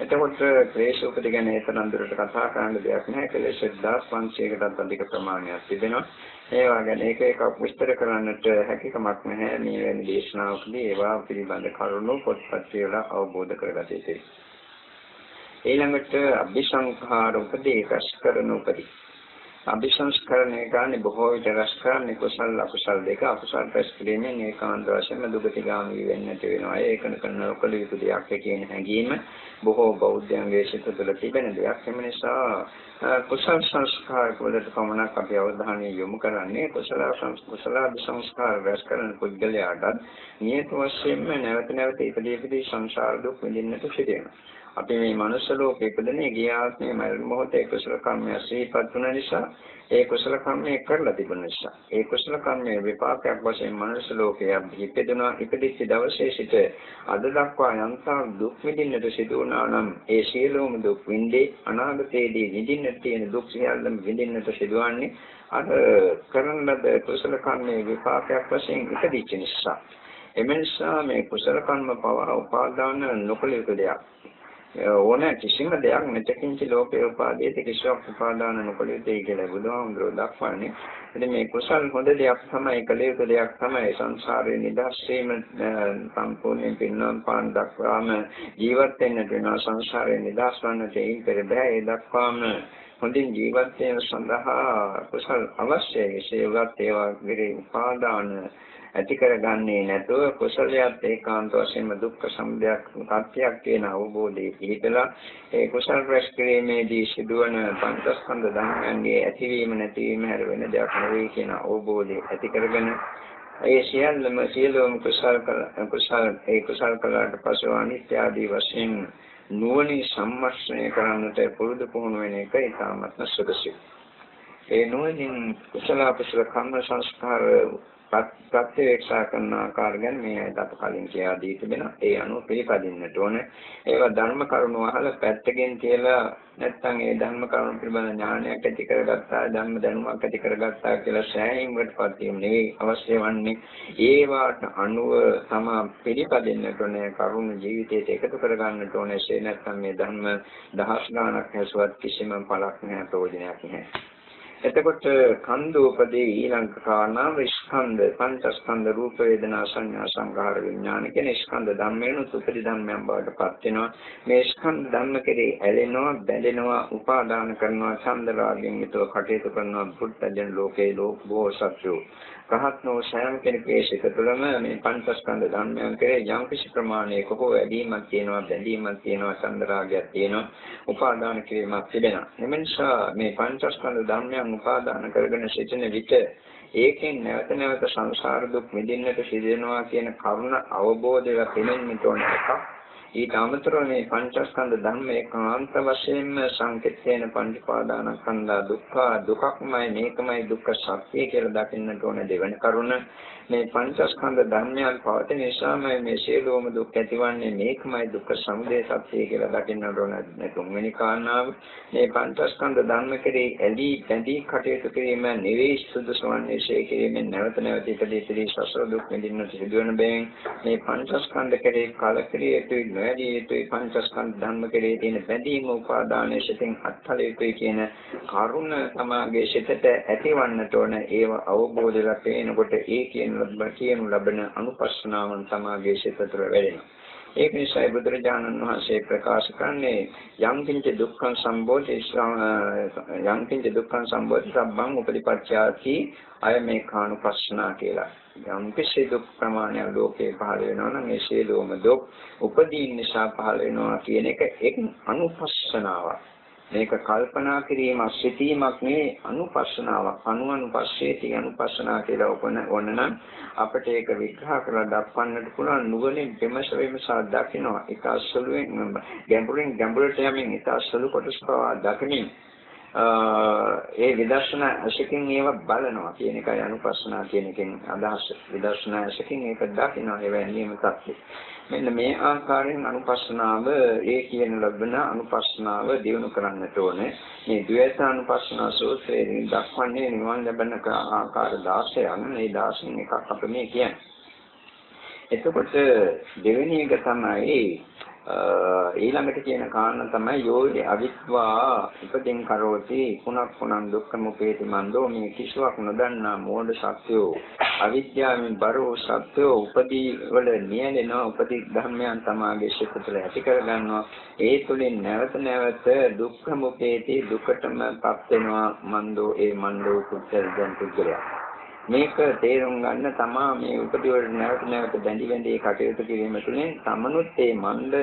එතකොට ක්ලේශ උපද ගැන එතරම් දුරට කතා කරන්න දෙයක් නැහැ. ක්ලේශ 1500කටත් අධික ප්‍රමාණයක් තිබෙනවා. ඒවා ගැන එක එකක් විස්තර කරන්නට හැකියාවක් නැහැ. මේ වැනි දේශනාවකදී ඒවා පිළිබඳ කරුණු පොත්පත් වල අවබෝධ කරගත යුතුයි. ඊළඟට අභිසංඛාර උපදී රස කරන උපදී අභිසංස්කරණය ගන්න බොහෝ විට රැස් කරන්නේ කුසල අකුසල දෙක. අකුසල රැස් කිරීමෙන් ඒකාන්ත වශයෙන්ම දුගතිගාමී වෙන්නට වෙනවා. ඒකන කරන ලොකල යුතු දෙයක් කියන හැඟීම බොහෝ බෞද්ධයන්ගේ සිත තුළ තිබෙන දෙයක්. එම නිසා කුසල සංස්කාර වලට පමණක් අපි අවධානය යොමු කරන්නේ කුසල කුසල සංස්කාර රැස් කරන පුද්ගලයාට නියත වශයෙන්ම නැවත නැවත ඉදිරි ඉදිරි සංසාර දුක් විඳින්නට සිදුවෙනවා අපි මේ මනුස්ස ලෝකෙ ඉපදෙන්නේ ගිය ආත්මේ මරණ මොහොතේ කුසල කර්මය සිහිපත් වුණ නිසා ඒ කුසල කර්මය කරලා තිබුණ නිසා. ඒ කුසල කර්මයේ විපාකයක් වශයෙන් මනුස්ස ලෝකයේ ඉපදෙනවා ඉපදිච්ච දවසේ සිට අද දක්වා යන්තා දුක් විඳින්නට සිදු වුණා නම් ඒ සියලුම දුක් විඳේ අනාගතයේදී විඳින්නට තියෙන දුක් සියල්ලම විඳින්නට සිදුවන්නේ අර කරන ලද කුසල කර්මයේ විපාකයක් වශයෙන් ඉපදිච්ච නිසා. එම නිසා මේ කුසල කර්ම පවා උපාදාන නොකළ යුතු දෙයක්. ඕන කිසිම දෙයක් මෙතකින්ච ලෝකේ උපාදීත කිසිවක් උපාදාන නොකළ යුතුයි කියලා බුදුහාමුදුරුවෝ දක්වන්නේ. ඉතින් මේ කුසල් හොඳ දෙයක් තමයි කළ යුතු දෙයක් තමයි සංසාරේ නිදහස් වීම සම්පූර්ණයෙන් පින්නම් පාන් දක්වාම ජීවත් වෙන්නට වෙනවා සංසාරේ නිදහස් වන්නට ඒන් පෙර බෑ ඒ දක්වාම හොඳින් ජීවත් වීම සඳහා කුසල් අවශ්‍යයි. ඒවත් ඒවා විරේ උපාදාන ඇති කරගන්නේ නැතුව කුසලයක් ඒකාන්ත වශයෙන්ම දුක්ඛ සමුදයක් සත්‍යයක් කියන අවබෝධයේ පිහිටලා ඒ කුසල රැස් කිරීමේදී සිදුවන පංචස්කන්ධ ධර්මයන්ගේ ඇතිවීම නැතිවීම හැර වෙන දෙයක් නෙවෙයි කියන අවබෝධය ඇති කරගෙන ඒ සියල්ලම සියලුම කුසල කුසල ඒ කුසල කළාට පසු අනිත්‍ය ආදී වශයෙන් නුවණින් සම්මර්ෂණය කරන්නට පුරුදු පුහුණු වෙන එක ඉතාමත්ම සුදුසුයි. ඒ නුවණින් කුසල අකුසල කර්ම සංස්කාර ප්‍රත්‍යවේක්ෂා කරන ආකාර ගැන මේ අයත් අප කලින් කියා දී තිබෙනවා. ඒ අනුව පිළිපදින්නට ඕන. ඒවා ධර්ම කරුණු අහලා පැත්තකින් කියලා නැත්නම් ඒ ධර්ම කරුණු පිළිබඳ ඥානයක් ඇති කරගත්තා, ධර්ම දැනුමක් ඇති කරගත්තා කියලා සෑහීමකටපත් වීම නෙවෙයි අවශ්‍ය වන්නේ. ඒවාට අනුව තම පිළිපදින්නට ඕනේ කරුණු ජීවිතයට එකතු කරගන්නට ඕනේ. ඒ නැත්නම් මේ ධර්ම දහස් ගණනක් හැසුවත් කිසිම පළක් නැහැ, ප්‍රයෝජනයක් නැහැ. එතකොට කන්දෝපදී ඊළඟ කාරණාව ස්කන්ධ පංචස්කන්ධ රූප වේදනා සංඥා සංඛාර විඥාන කියන ස්කන්ධ ධම්මයන් උපදි ධම්මයන් බවට පත් වෙනවා. මේ ස්කන්ධ ධම්ම කෙරේ ඇලෙනවා බැඳෙනවා උපාදාන කරනවා ඡන්ද රාගයෙන් යුතුව කටයුතු කරනවා බුද්ධජන ලෝකේ ලෝක බොහෝ සත්‍යෝ රහත් නෝ සෑම කෙනෙකුගේ සිත තුළම මේ පංචස්කන්ධ ධර්මයන් කෙරේ යම් කිසි ප්‍රමාණයක හෝ වැඩිමක් තියෙනවා බැඳීමක් තියෙනවා චන්දරාගයක් තියෙනවා උපාදාන කිරීමක් තිබෙනවා. එම නිසා මේ පංචස්කන්ධ ධර්මයන් උපාදාන කරගෙන සිටින විට ඒකෙන් නැවත නැවත සංසාර දුක් විඳින්නට සිදෙනවා කියන කරුණ අවබෝධය වෙනින් තෝරන එකක් ඊට අමතරව මේ පංචස්කන්ධ ධර්ම ඒකාන්ත වශයෙන්ම සංකේතේන පංචපාදානස්කන්ධ දුක්ඛ දුකක්මයි මේකමයි දුක්ඛ සත්‍ය කියලා දකින්නට ඕන දෙවන කරුණ. මේ පංචස්කන්ධ ධර්මයන් පවතින නිසාම මේ සියලුම දුක් ඇතිවන්නේ මේකමයි දුක්ඛ සමුදය සත්‍ය කියලා දකින්නට ඕන තුන්වෙනි කාරණාව. මේ පංචස්කන්ධ ධර්ම කෙරෙහි ඇලී බැඳී කටයුතු කිරීම නෙවෙයි සුදුසු වන්නේ ශේ කිරීමෙන් නැවත නැවත ඉදදී ඉදදී සසර දුක් විඳින්නට සිදුවන බැවින් මේ පංචස්කන්ධ කෙරෙහි කලකිරිය යුතුයි නොඇදී යුතුයි පංචස්කන්ධ ධර්ම කෙරෙහි තියෙන බැඳීම උපාදානයේ සිටින් අත්හල යුතුයි කියන කරුණ තමාගේ සිතට ඇතිවන්නට ඕන ඒව අවබෝධ කරගන්නකොට ඒ කියන කියනු ලබන අනුපස්සනාවන් තමාගේ සිත තුළ වැඩෙනවා ඒක නිසා බුදුරජාණන් වහන්සේ ප්‍රකාශ කරන්නේ යම් කිංච දුක්ඛං සම්බෝධි යම් කිංච දුක්ඛං සම්බෝධි සම්බං උපරිපච්ඡාති අය මේ කානුපස්සනා කියලා. යම් කිසි දුක් ප්‍රමාණයක් ලෝකේ පහළ වෙනවා නම් ඒ සියලුම දුක් උපදීන් නිසා පහළ වෙනවා කියන එක එක් අනුපස්සනාවක්. මේක කල්පනා කිරීමක් සිටීමක් නෙවෙයි අනුපස්සනාවක්. අනුඅනුපස්සේති අනුපස්සනා කියලා උපන ඕනනම් අපිට ඒක විග්‍රහ කරලා දක්වන්නට පුළුවන්. නුවණින් විමස විමසා දකිනවා. ඒක අසලුවෙන් ගැඹුරින් ගැඹුරට යමින් ඒක අසලු කොටස් පවා දකිමින් ඒ විදර්ශනා අශකින් ඒව බලනවා කියන එකයි අනුපස්සනා කියන එකෙන් අදහස්. විදර්ශනා අශකින් ඒක දකිනවා ඒ වැන්නේම තත්ත්වය මෙන්න මේ ආකාරයෙන් අනුපස්සනාව ඒ කියන ලබන අනුපස්සනාව දිනු කරන්නට ඕනේ. මේ ද්වේතානුපස්සනා සූත්‍රයේ දක්වන්නේ නිවන් ලැබෙන ආකාර 16ක් මේ 16 එකක් අප මේ කියන්නේ. එතකොට දෙවෙනි එක තමයි ඊළඟට කියන කාරණා තමයි යෝනි අවිද්වා උපදින් කරෝති පුනක් පුනං දුක්ඛ මුපේති මන්දෝ මේ කිසිවක් නොදන්නා මෝඩ සත්‍යෝ අවිද්‍යාවෙන් බර වූ සත්‍යෝ උපදී වල නියැලෙනවා උපදී ධර්මයන් තමාගේ සිත තුළ ඇති කර ගන්නවා ඒ තුලින් නැවත නැවත දුක්ඛ මුපේති දුකටම පත් වෙනවා මන්දෝ ඒ මන්දෝ කුච්චල් දැන් පුද්ගලයා. මේක තේරුම් ගන්න තමා මේ උපදිවල නැවත නැවත බැඳි බැඳි කටයුතු කිරීම තුළින් තමනුත් මේ මන්ද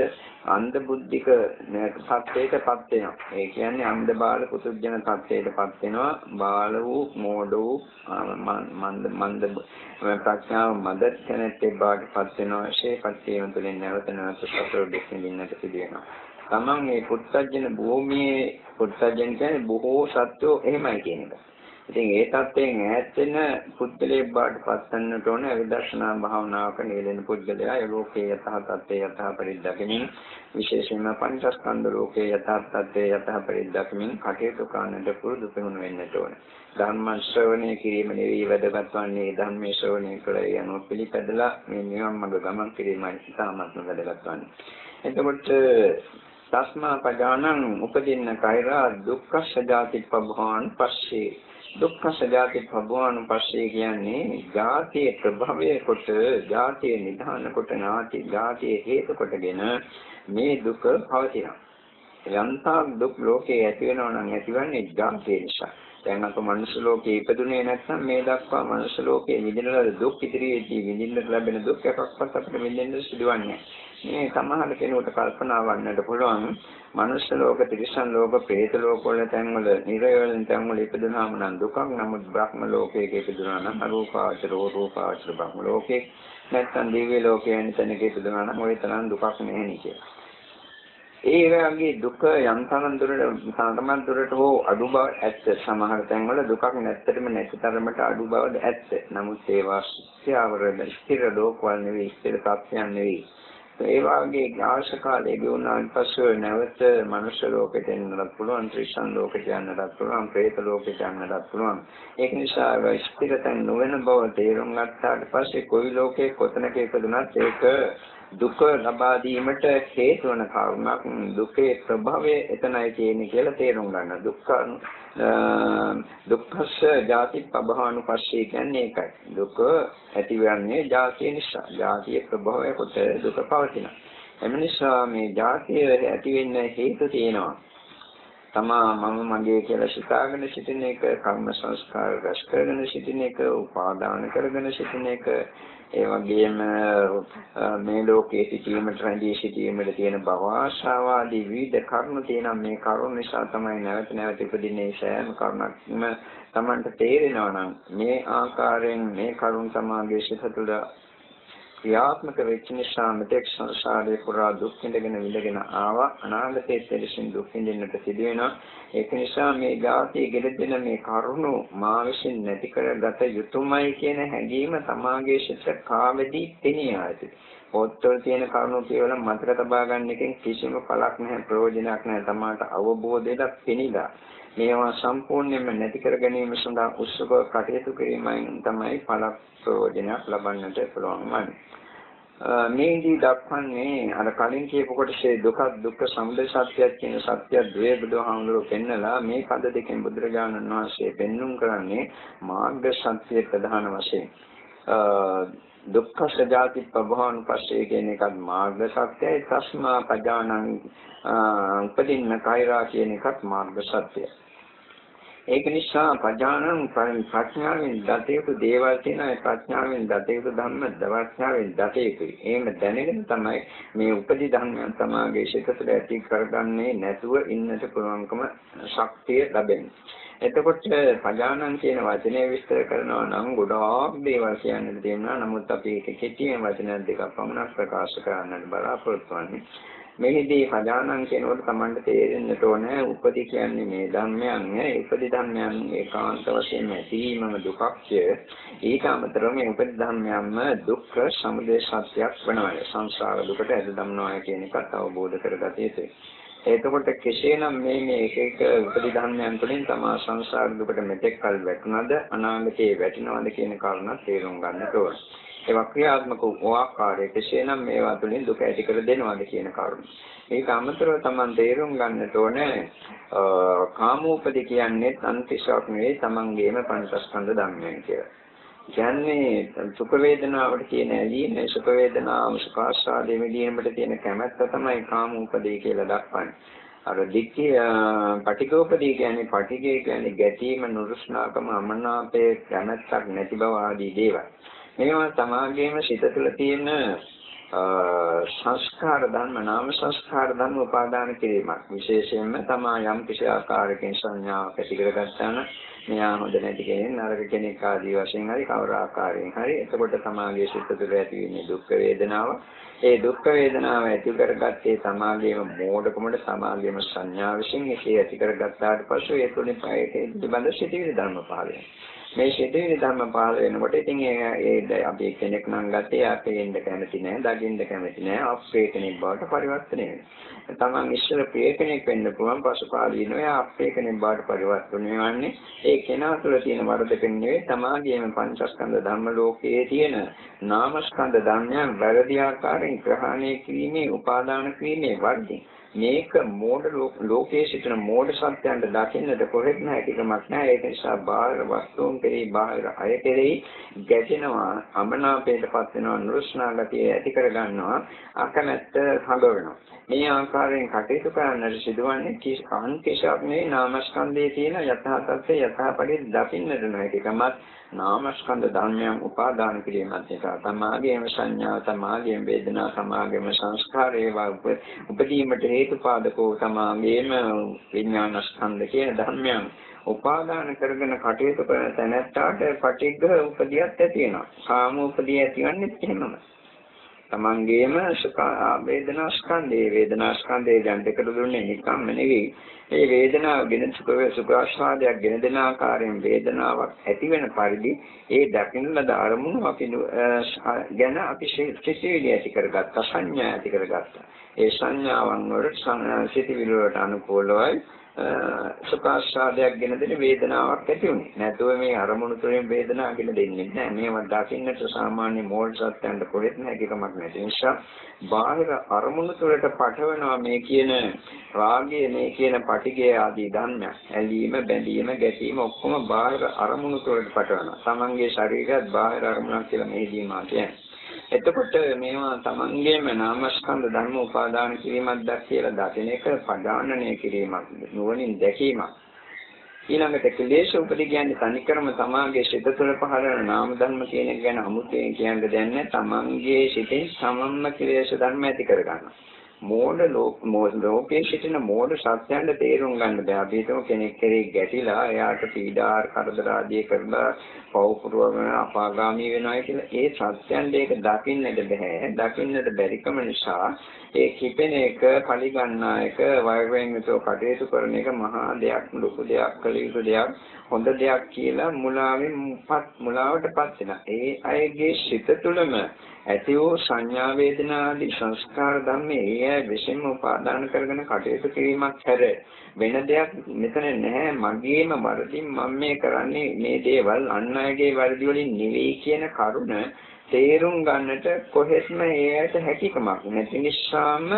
අන්ධ බුද්ධික සත්‍යයටපත් වෙනවා. ඒ කියන්නේ අන්ධ බාල පුදුජන සත්‍යයටපත් වෙනවා. බාල වූ මෝඩ වූ මන්ද මන්ද ප්‍රඥාව මද කෙනෙක්ට බාටපත් වෙනවා. ඒපත් වීම තුළින් නැවත නැවත සතර දුක් විඳින්නට සිදු වෙනවා. තමන් මේ පුත්තජන භූමියේ පුත්තජන කියන්නේ බොහෝ සත්‍යෝ එහෙමයි කියන එක. ඉතින් ඒ தත්යෙන් ඈත් වෙන පුද්ගලයෙක් බවට පත්වන්නට ඕන විදර්ශනා භාවනාවක නිලෙන පුද්ගලයා ඒ ලෝකයේ යථා තත්ත්වය යථා පරිද්දකමින් විශේෂයෙන්ම පංචස්කන්ධ ලෝකයේ යථා තත්ත්වය යථා පරිද්දකමින් කටයුතු කරන්නට පුරුදු පුහුණු වෙන්නට ඕන. ධර්ම ශ්‍රවණය කිරීම නෙවෙයි වැදගත් වන්නේ ධර්මයේ ශ්‍රවණය කළ යන පිළිපැදලා මේ නිවන් මඟ ගමන් කිරීමයි ඉතාමත්ම වැදගත් වන්නේ. එතකොට තස්මා පජානං උපදින්න කෛරා දුක්ඛ සජාති පබ්බාන් පස්සේ දුක්ඛ සජාති පබ්බාන් පස්සේ කියන්නේ ජාතිය ප්‍රභවය කොට ජාතිය නිධාන කොට නාති ජාතිය හේතු කොටගෙන මේ දුක පවතිනවා. යන්තා දුක් ලෝකේ ඇති වෙනවා නම් ඇතිවන්නේ ජාතිය නිසා. දැන් අප මනුෂ්‍ය ලෝකේ ඉපදුනේ නැත්නම් මේ දක්වා මනුෂ්‍ය ලෝකේ විඳින දුක් ඉදිරියේදී විඳින්න ලැබෙන දුක් එකක්වත් අපිට විඳින්න සිදුවන්නේ මේ සමහර කෙනෙකුට කල්පනා වන්නට පුළුවන් මනුෂ්‍ය ලෝක, තිරිසන් ලෝක, പ്രേත ලෝක වල තැන්වල, නිරයවලින් තැන්වල ඉපදුනාම නම් දුකක්. නමුත් බ්‍රහ්ම ලෝකයක ඉපදුනා නම් අරූපාවචර, රූපාවචර බ්‍රහ්ම ලෝකේ නැත්නම් දිව්‍ය ලෝකයන් තැනක ඉපදුනා නම් ওই තරම් දුකක් නැහැ නේ ඒ වගේ දුක යම් තරම් දුරට සමහර දුරට හෝ අඩු බව ඇත්ත සමහර තැන්වල දුකක් නැත්තටම නැති තරමට අඩු බවද ඇත්ත. නමුත් ඒවා ස්ථිරව ස්ථිර ලෝකවල නෙවෙයි ස්ථිර සත්‍යයන් නෙවෙයි. ඒ වගේ ආශ කාලයේ ගුණාන් පසු නැවත මනුෂ්‍ය ලෝකෙට එන්නත් පුළුවන්, ත්‍රිසන් ලෝකෙට යන්නත් පුළුවන්, പ്രേත ලෝකෙට යන්නත් පුළුවන්. ඒක නිසා ස්ථිර තැන් නොවන බව තේරුම් ගත්තාට පස්සේ කොයි ලෝකේ කොතනක ඉපදුනත් ඒක දුක ලබා දීමට හේතු වන කරුණක් දුකේ ප්‍රභවය එතනයි තියෙන්නේ කියලා තේරුම් ගන්න. දුක්ඛ දුක්ඛස්ස ජාති පබහානුපස්සේ කියන්නේ ඒකයි. දුක ඇතිවන්නේ ජාතිය නිසා. ජාතිය ප්‍රභවය කොට දුක පවතිනවා. එම නිසා මේ ජාතිය ඇති වෙන්න හේතු තියෙනවා. තමා මම මගේ කියලා සිතාගෙන සිටින එක, කර්ම සංස්කාර රැස් කරගෙන සිටින එක, උපාදාන කරගෙන සිටින එක, ඒ වගේම මේ ලෝකයේ සිටීමට රැඳී සිටීමට තියෙන භව ආශාවාදී විවිධ කරුණු තියෙනවා. මේ කරුණ නිසා තමයි නැවත නැවත ඉපදින්නේ සෑම කරුණක්ම Tamanට තේරෙනවා නම් මේ ආකාරයෙන් මේ කරුණ සමාගයේ සිත තුළ ක්‍රියාත්මක වෙච්ච නිසා මෙතෙක් සංසාරේ පුරා දුක් විඳගෙන විඳගෙන ආවා. අනාගතයේ දෙලසින් දුක් විඳින්නට සිදු වෙනවා. ඒක නිසා මේ ජාතිය ගෙදෙන මේ කරුණු මා විසින් නැති කරගත යුතුයමයි කියන හැඟීම තමාගේ සිත කාමදී තෙනිය ඇති. පොත්වල තියෙන කරුණු කියවල මතක තබා ගන්න එකෙන් කිසිම පළක් නැහැ ප්‍රයෝජනයක් නැහැ. තමාට අවබෝධයක් පිණිදා මේවා සම්පූර්ණයෙන්ම නැති කර ගැනීම සඳහා උත්සුක කටයුතු කිරීමෙන් තමයි ඵල ප්‍රයෝජනයක් ලබන්නට පුළුවන් වන්නේ. මේදී දක්වන්නේ අර කලින් කියපු කොටසේ දුක දුක්ඛ සමුදය සත්‍යයක් කියන සත්‍ය ද්වේ බුදුහාමුදුරුවෝ පෙන්නලා මේ පද දෙකෙන් බුදුරජාණන් වහන්සේ පෙන්눔 කරන්නේ මාර්ග සත්‍ය ප්‍රධාන වශයෙන් දුක්ඛ සජාති ප්‍රභාන පස්සේ කියන එකත් මාර්ග සත්‍යයි තස්මා පජානං උපදින්න කෛරා කියන එකත් මාර්ග සත්‍යයි ඒක නිසා ප්‍රඥානම් ප්‍රඥාවෙන් දත යුතු දේවල් තියෙනවා ඒ ප්‍රඥාවෙන් දත යුතු ධර්ම දවස්ඥාවෙන් දත යුතුයි. එහෙම දැනගෙන තමයි මේ උපදි ධර්මයන් තමාගේ ශිතසට ඇති කරගන්නේ නැතුව ඉන්නට පුළුවන්කම ශක්තිය ලැබෙන්නේ. එතකොට පජානන් කියන වචනේ විස්තර කරනවා නම් ගොඩාක් දේවල් කියන්නට තියෙනවා. නමුත් අපි ඒක කෙටියෙන් වචන දෙකක් පමණක් ප්‍රකාශ කරන්නට බලාපොරොත්තු වෙන්නේ. මෙහිදී පජානං කියනකොට Tamanට තේරෙන්නට ඕනේ උපදි කියන්නේ මේ ධර්මයන්. නේ උපදි ධර්මයන් ඒකාන්ත වශයෙන් ඇතිවීමම දුකක්ය ඊට අමතරව මේ උපදි ධර්මයන්ම දුක්ඛ සමුදය සත්‍යයක් වෙනවා. සංසාර දුකට ඇද දමනවා කියන එකත් අවබෝධ කරගත යුතුයි. එතකොට කෙසේනම් මේ මේ එක එක උපදි ධර්මයන් තුළින් තමා සංසාර දුකට මෙතෙක් කල් වැටුණාද අනාගතේ වැටෙනවද කියන කාරණා තේරුම් ගන්නට ඕනේ. ඒවා ක්‍රියාත්මක වූ ආකාරය කෙසේනම් මේවා තුළින් දුක ඇති කර දෙනවද කියන කරුණ. මේක අමතරව Taman තේරුම් ගන්නට ඕනේ කාමෝපදී කියන්නේ අන්තිශාක් නෙවෙයි Tamanගේම පංචස්කන්ධ ධර්මයන් කියලා. කියන්නේ සුඛ වේදනාවට තියෙන ඇලීම සුඛ වේදනාව සුඛාස්වාදයේ විදීමට තියෙන කැමැත්ත තමයි කාමෝපදී කියලා දක්වන්නේ. අර දික්කේ පටිඝෝපදී කියන්නේ පටිඝය කියන්නේ ගැටීම නුරුස්නාකම අමනාපයේ කැමැත්තක් නැති බව ආදී දේවල්. මේවා සමාගයේම සිත තුළ තියෙන සංස්කාර ධර්ම නාම සංස්කාර ධර්ම උපාදාන කිරීමක්. විශේෂයෙන්ම තමා යම් කිසි ආකාරයකින් සංඥාවක් ඇති කරගත්තා නම් මෙයා හොඳ නැති කෙනෙක් නරක කෙනෙක් ආදී වශයෙන් හරි කවර ආකාරයෙන් හරි එතකොට තමාගේ සිත තුළ ඇති වෙන්නේ දුක් වේදනාව. ඒ දුක් වේදනාව ඇති කරගත්තේ තමාගේම මෝඩකමට තමාගේම සංඥා විසින් ඒකේ ඇති කරගත්තාට පස්සේ ඒ තුලින් පායකේ පිළිබඳ සිටිවිලි ධර්ම පහළ වෙනවා මේ සිදුවිලි ධර්ම පහළ වෙනකොට ඉතින් ඒ අපි කෙනෙක් නම් ගත්තේ අපි ඉන්න කැමති නෑ, දකින්න කැමති නෑ, අප්‍රේ කෙනෙක් බවට පරිවර්තනය වෙනවා. තමන් ඉස්සර ප්‍රිය කෙනෙක් වෙන්න පුළුවන් පසුකාලීනව එයා අප්‍රේ කෙනෙක් බවට පරිවර්තනය වෙන්නේ ඒ කෙනා තුළ තියෙන වරදක නෙවෙයි තමාගේම පංචස්කන්ධ ධර්ම ලෝකයේ තියෙන නාමස්කන්ධ ධර්මයන් වැරදි ආකාරයෙන් ග්‍රහණය කිරීමේ උපාදාන කිරීමේ වර්ධින් මේක මෝඩ ලෝකයේ සිටින මෝඩ සත්‍යයන්ට දකින්නට කොහෙත්ම හැකියාවක් නැහැ. ඒක නිසා බාහිර වස්තුන් කෙරෙහි බාහිර අය කෙරෙහි ගැටෙනවා අමනාපයටපත් වෙනවා නුරුස්නා ගතිය ඇති කර ගන්නවා අකමැත්ත හඟ වෙනවා මේ ආකාරයෙන් කටයුතු කරන්නට සිදුවන්නේ කිසිම කිසිවක් නෙවෙයි නාමස්කන්ධයේ තියෙන යථා තත්ත්වය යථා පරිදි දකින්නට නොහැකිකමත් නාමස්කන්ධ ධර්මයන් උපාදාන කිරීමත් නිසා තමාගේම සංඥා තමාගේම වේදනා තමාගේම සංස්කාර ඒවා උපදීමට හේතුපාදකෝ තමාගේම විඥානස්කන්ධ කියන ධර්මයන් උපාදාන කරගෙන කටයුතු කරන තැනැත්තාට පටිඝ උපදියක් ඇති වෙනවා. කාම උපදිය ඇතිවන්නේ එහෙමම. තමන්ගේම සුඛ වේදනා ස්කන්ධේ වේදනා ස්කන්ධේ දැන් දෙකට දුන්නේ නිකම්ම නෙවෙයි. මේ වේදනාව ගෙන සුඛ සුඛාස්වාදයක් ගෙන දෙන ආකාරයෙන් වේදනාවක් ඇති වෙන පරිදි ඒ දකින්න ලද අරමුණු අපි ගැන අපි සිතිවිලි ඇති කරගත්තා සංඥා ඇති කරගත්තා. ඒ සංඥාවන් වල සිතිවිලි වලට අනුකූලවයි. සුඛාස්වාදයක් ගෙන දෙන වේදනාවක් ඇති වුණේ. නැතුව මේ අරමුණු තුළින් වේදනාවක් ගෙන දෙන්නේ නැහැ. මේව දකින්නට සාමාන්‍ය මෝල් සත්‍යයන්ට කොහෙත් නැතිකමක් නැති නිසා බාහිර අරමුණු තුළට පටවනවා මේ කියන රාගය මේ කියන පටිගය ආදී ධර්මයන්. ඇලීම, බැඳීම, ගැටීම ඔක්කොම බාහිර අරමුණු තුළට පටවනවා. තමන්ගේ ශරීරයත් බාහිර අරමුණක් කියලා මේදී මා කියන්නේ. එතකොට මේවා තමන්ගේම නාමස්කන්ධ ධර්ම උපාදාන කිරීමක් දැක් කියලා දකින එක පදානනය කිරීමක් නුවණින් දැකීමක්. ඊළඟට ක්ලේශ උපදි කියන්නේ තනිකරම තමාගේ සිත තුළ පහළ වෙන නාම ධර්ම කියන එක ගැන අමුතුවෙන් කියන්න දෙන්නේ තමන්ගේ සිතෙන් සමම්ම ක්ලේශ ධර්ම ඇති කරගන්නවා. මෝඩ ලෝකයේ සිටින මෝඩ සත්‍යයන්ට තේරුම් ගන්න බෑ. අපි හිතමු කෙනෙක් කෙරේ ගැටිලා එයාට පීඩා කරදර ආදී කරලා පෞපුරවම අපාගාමී වෙනවා කියලා ඒ සත්‍යයන් දෙක දකින්නට බෑ. දකින්නට බැරිකම නිසා ඒ කිපෙන එක, පරිගන්නා එක, වෛරයෙන් යුතුව කටයුතු කරන එක මහා දෙයක්, ලොකු දෙයක්, කළ යුතු දෙයක්, හොඳ දෙයක් කියලා මුලාවෙන් මුලාවටපත් වෙනවා. ඒ අයගේ සිත තුළම ඇති වූ සංඥා වේදනා ආදී සංස්කාර ධර්මයේ ඒ අය විසින්ම උපාදාන කරගෙන කටයුතු කිරීමක් හැර වෙන දෙයක් මෙතන නැහැ. මගේම වරදින් මම මේ කරන්නේ මේ දේවල් අන් අයගේ වරදි වලින් නෙවෙයි කියන කරුණ තේරුම් ගන්නට කොහෙත්ම ඒ ඇයට හැකියාවක් නැති නිසාම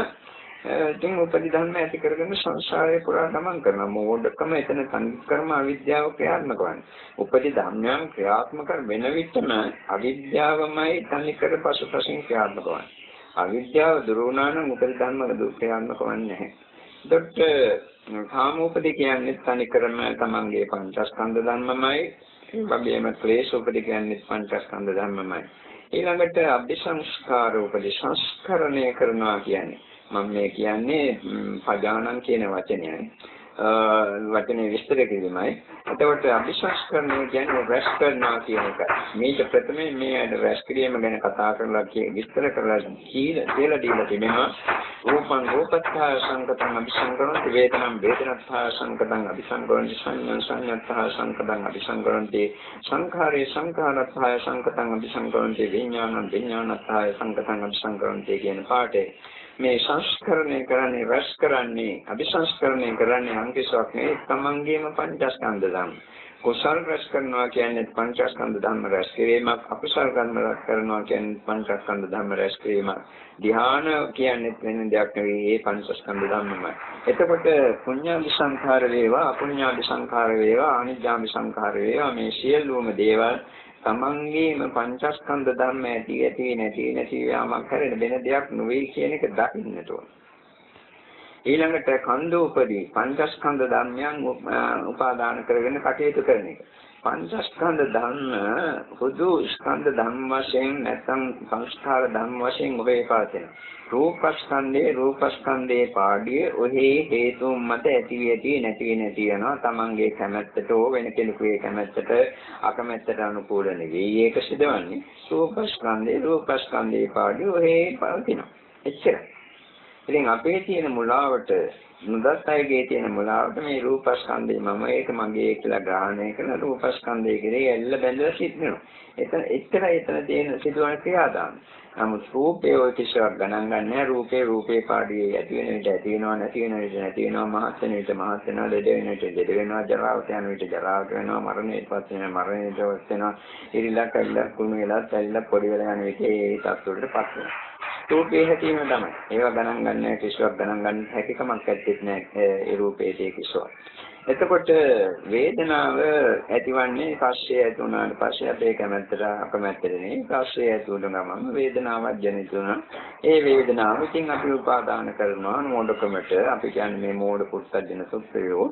ඉතින් උපදි ධර්ම ඇති කරගෙන සංසාරේ පුරා ගමන් කරනවා. මෝඩකම එතන සංකර්ම අවිද්‍යාව ක්‍රියාත්මක වන්නේ. උපදි ධර්මයන් ක්‍රියාත්මක වෙන විටම අවිද්‍යාවමයි තනිකර පසුපසින් ක්‍රියාත්මක වන්නේ. අවිද්‍යාව දුරු වුණා නම් උපදි ධර්ම ක්‍රියාත්මක වන්නේ නැහැ. එතකොට කාමෝපදි කියන්නේ තනිකරම තමන්ගේ පංචස්කන්ධ ධර්මමයි. ඒ වගේම ක්ලේශ උපදි කියන්නේ පංචස්කන්ධ ධර්මමයි. ඊළඟට අභිසංස්කාර උපදි සංස්කරණය කරනවා කියන්නේ මම මේ කියන්නේ පජානන් කියන වචනයයි. වචනේ විස්තර කිරීමයි. එතකොට අභිශාස කරනවා කියන්නේ රැස් කරනවා කියන එක. මේක ප්‍රථමයෙන් මේ අද රැස් කිරීම ගැන කතා කරලා විස්තර කරලා කීල කියලා දීලා තිබෙනවා. රූපං රූපත්ථා සංකතං අபிසංකරණති වේදනං වේදනත්ථා සංකතං අபிසංකරණති සංඤ්ඤං සංඤ්ඤත්ථා සංකතං අபிසංකරණති සංඛාරේ සංඛාරත්ථා සංකතං අபிසංකරණති විඥානං විඥානත්ථා සංකතං අபிසංකරණති කියන පාඩේ මේ සංස්කරණය කරන්නේ රැස් කරන්නේ අபிසංස්කරණය කරන්නේ අංකිසක් නෙවෙයි තමන්ගේම පංචස්කන්ධ ධර්ම. කුසල් රැස් කරනවා කියන්නේ පංචස්කන්ධ ධර්ම රැස් කිරීමක් අකුසල් ධර්ම රැස් කරනවා කියන්නේ පංචස්කන්ධ ධර්ම රැස් කිරීමක්. ධ්‍යාන කියන්නේ වෙන දෙයක් නෙවෙයි ඒ පංචස්කන්ධ ධර්මමයි. එතකොට පුඤ්ඤාදි සංඛාර වේවා අපුඤ්ඤාදි සංඛාර වේවා අනිජ්ජාමි සංඛාර වේවා මේ සියලුම දේවල් තමන්ගේම පංචස්කන්ධ ධර්ම ඇති ඇති නැති නැති යාමක් හැරෙන වෙන දෙයක් නොවේ කියන එක දකින්නට ඕන. ඊළඟට කන්දෝපදී පංචස්කන්ධ ධර්මයන් උපාදාන කරගෙන කටයුතු කරන එක. පංචස්කන්ධ ධර්ම හුදු ස්කන්ධ ධර්ම වශයෙන් නැත්නම් සංස්කාර ධර්ම වශයෙන් ඔබේ පාතෙන. රූපස්කන්ධේ රූපස්කන්ධේ පාඩිය ඔහි හේතුන් මත ඇති වී ඇති නැති වී නැති යනවා. Tamange කැමැත්තට හෝ වෙන කෙනෙකුගේ කැමැත්තට අකමැත්තට අනුකූල නෙවෙයි. ඒක සිදුවන්නේ රූපස්කන්ධේ රූපස්කන්ධේ පාඩිය ඔහි පවතිනවා. එච්චරයි. ඉතින් අපේ තියෙන මුලාවට නොදත් අයගේ තියෙන මුලාවට මේ රූපස්කන්ධය මම ඒක මගේ කියලා ග්‍රහණය කරන රූපස්කන්ධය කෙරේ ඇල්ල බැඳලා සිටිනවා. එතන එච්චර එතන තියෙන සිදුවන ක්‍රියාදාම. නමුත් රූපේ ඔය කිසිවක් ගණන් ගන්නෑ රූපේ රූපේ පාඩියේ ඇති වෙන විට ඇති වෙනවා නැති වෙන විට නැති වෙනවා මහත් වෙන විට මහත් වෙනවා ලෙඩ වෙන විට ලෙඩ වෙනවා ජරාවට යන විට ජරාවට වෙනවා මරණයටපත් වෙන මරණයටපත් වෙනවා ඉරිලා කල්ලා කුණු වෙලා තැල්ලා පොඩි වෙලා යන විට ඒ තත්ත්වවලටපත් වෙනවා රූපේ හැටීම තමයි. ඒවා ගණන් ගන්න කිසිවක් ගණන් ගන්න හැකියාවක් ඇත්තෙත් නෑ ඒ රූපේදී කිසිවක්. එතකොට වේදනාව ඇතිවන්නේ පස්සේ ඇති වුණාට පස්සේ අපේ කැමැත්තට අකමැත්තට නෙවෙයි. පස්සේ ඇති වුණ ගමන් වේදනාවක් ජනිත වෙනවා. ඒ වේදනාව ඉතින් අපි උපාදාන කරනවා මෝඩකමට. අපි කියන්නේ මේ මෝඩ පුත්තජන සුත්‍රයෝ.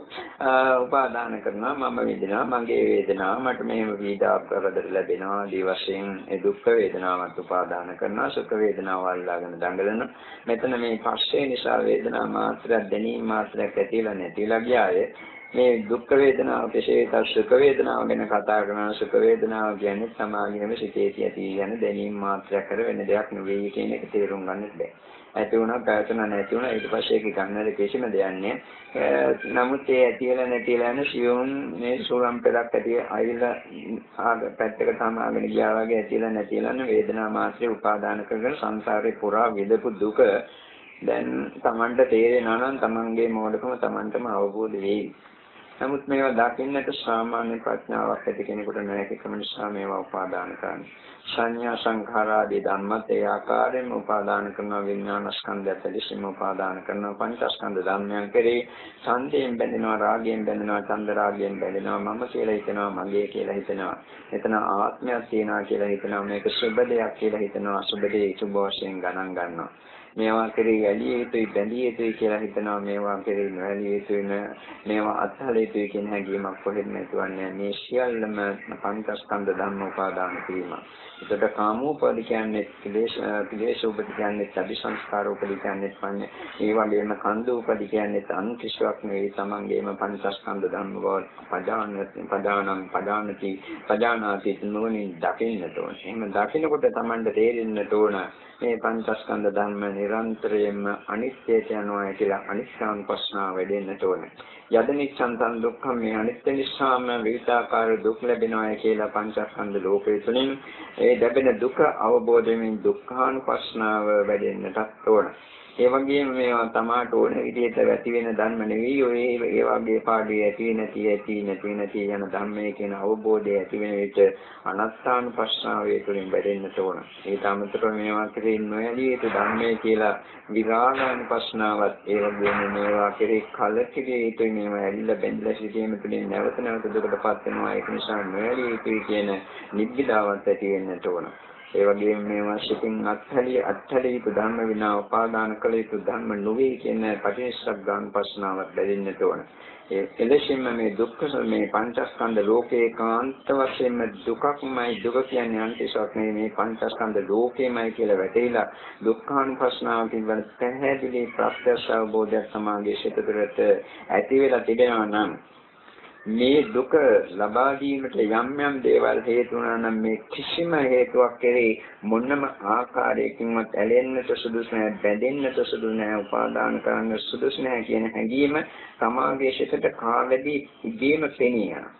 උපාදාන කරනවා මම වේදනාව මගේ වේදනාව මට මෙහෙම පීඩාවක් කරදර ලැබෙනවා. දී වශයෙන් ඒ දුක් වේදනාවත් උපාදාන කරනවා සුඛ වේදනාව අල්ලාගෙන දඟලන. මෙතන මේ පස්සේ නිසා වේදනා මාත්‍රයක් දැනීම මාත්‍රයක් ඇතිලා නැතිලා ගියායේ. මේ දුක් වේදනාව කෙසේත් සුඛ වේදනාව ගැන කතා කරන සුඛ වේදනාව කියන්නේ සමාගයේම සිටේ ඇති යන දැනීම මාත්‍රයක් කර වෙන දෙයක් නෙවෙයි කියන එක තේරුම් ගන්නත් බෑ. ඇති වුණා පැවතුණා නැති වුණා ඊට පස්සේ ඒක ගන්නද කිසිම දෙයක් නෑ. නමුත් ඒ ඇතිලා නැතිලා යන සියුම් මේ සුරම් පෙරක් ඇති අයිලා ආග පැත්තක තමාගෙන ගියා වගේ ඇතිලා නැතිලා යන වේදනා මාත්‍රේ උපාදාන කරගෙන සංසාරේ පුරා විඳපු දුක දැන් Tamanට තේරෙනවා නම් Tamanගේ මෝඩකම Tamanටම අවබෝධ වෙයි. නමුත් මේවා දකින්නට සාමාන්‍ය ප්‍රඥාවක් ඇති කෙනෙකුට නැතිකම නිසා මේවා උපාදාන කරන්නේ. සංඥා සංඛාරාදී ධර්මත් ඒ ආකාරයෙන්ම උපාදාන කරන විඥානස්කන්ධය ඇතුළේම උපාදාන කරන පංචස්කන්ධ ධර්මයන් කෙරේ සංදේයෙන් බැඳෙනවා රාගයෙන් බැඳෙනවා චන්ද රාගයෙන් බැඳෙනවා මම කියලා හිතනවා මගේ කියලා හිතනවා එතන ආත්මයක් තියනවා කියලා හිතනවා මේක සුබ දෙයක් කියලා හිතනවා සුබ දෙයක් සුබ වශයෙන් ගණන් ගන්නවා මේවා කෙරෙහි ඇලිය යුතුයි බැඳිය යුතුයි කියලා හිතනවා මේවා කෙරෙහි නොඇලිය යුතුයි මේවා අත්හල යුතුයි කියන හැඟීමක් කොහෙත් නැතුවන්නේ මේ සියල්ලම පංචස්කන්ධ ධර්ම උපාදාන කිරීම. ඒකට කාමෝපදි කියන්නේ ක්ලේශ ක්ලේශ උපදි කියන්නේ අபிසංස්කාර උපදි කියන්නේ පන්නේ ඒ වගේම කන්ද උපදි කියන්නේ අන්තිශයක් නෙවෙයි තමන්ගේම පංචස්කන්ධ ධර්ම බව පදාන පදානම් පදානති පදානාති නොනින් දකින්නට ඕනේ. එහෙම දකිනකොට තමන්ට තේරෙන්නට ඕන මේ පංචස්කන්ධ ධර්ම නිරන්තරයෙන්ම අනිත්‍යයට යනවා කියලා අනිත්‍යානුපස්සනාව වැඩෙන්නට ඕනේ. යදනිච්ඡන්තං දුක්ඛම් මේ අනිත්‍ය නිසාම විවිධාකාර දුක් ලැබෙනවා කියලා පංචස්කන්ධ ලෝකයේ තුලින් ඒ ලැබෙන දුක අවබෝධයෙන් දුක්ඛානුපස්සනාව වැඩෙන්නටත් ඕනේ. ඒ වගේම මේවා තමාට ඕන විදිහට ඇති වෙන ධර්ම නෙවෙයි ඔය ඒ වගේ පාඩේ ඇති නැති ඇති නැති නැති යන ධර්මයේ කියන අවබෝධය ඇති වෙන විට අනත්තානුපස්සනාවේ තුලින් වැඩෙන්නට ඕන. ඒට අමතරව මේවා කෙරෙහි නොයලී යුතු ධර්මයේ කියලා විරාගානුපස්සනාවත් ඒ වගේම මේවා කෙරෙහි කලකිරිය යුතුයි මේවා ඇලිලා බැඳලා සිටීම තුළින් නැවත නැවත දුකටපත් වෙනවා ඒක නිසා නොයලී යුතුයි කියන නිබ්බිදාවත් ඇති වෙන්නට ඕන. ඒ වගේම මේවා සිතින් අත්හැලිය අත්හැලිය යුතු ධර්ම විනා උපාදාන කළ යුතු ධර්ම නොවේ කියන පටිච්චසමුප්පාදන පස්නාවක් බැඳෙන්නට ඕන. ඒ එලෙසින්ම මේ දුක්ඛ මේ පංචස්කන්ධ ලෝකේ කාන්ත වශයෙන්ම දුකක්මයි දුක කියන්නේ අන්තිසක් නෙවෙයි මේ පංචස්කන්ධ ලෝකෙමයි කියලා වැටහිලා දුක්ඛානුපස්නාව කියන පැහැදිලි ප්‍රත්‍යක්ෂ අවබෝධයක් සමාගයේ සිත තුළට ඇති වෙලා තිබෙනවා නම් මේ දුක ලබා දීමට යම් යම් දේවල් හේතු වුණා නම් මේ කිසිම හේතුවක් කෙරෙහි මොනම ආකාරයකින්වත් ඇලෙන්නට සුදුසු නැහැ බැඳෙන්නට සුදුසු නැහැ උපාදාන කරන්න සුදුසු නැහැ කියන හැඟීම සමාගයේ සිතට කාලෙදී ඉබේම පෙනී යනවා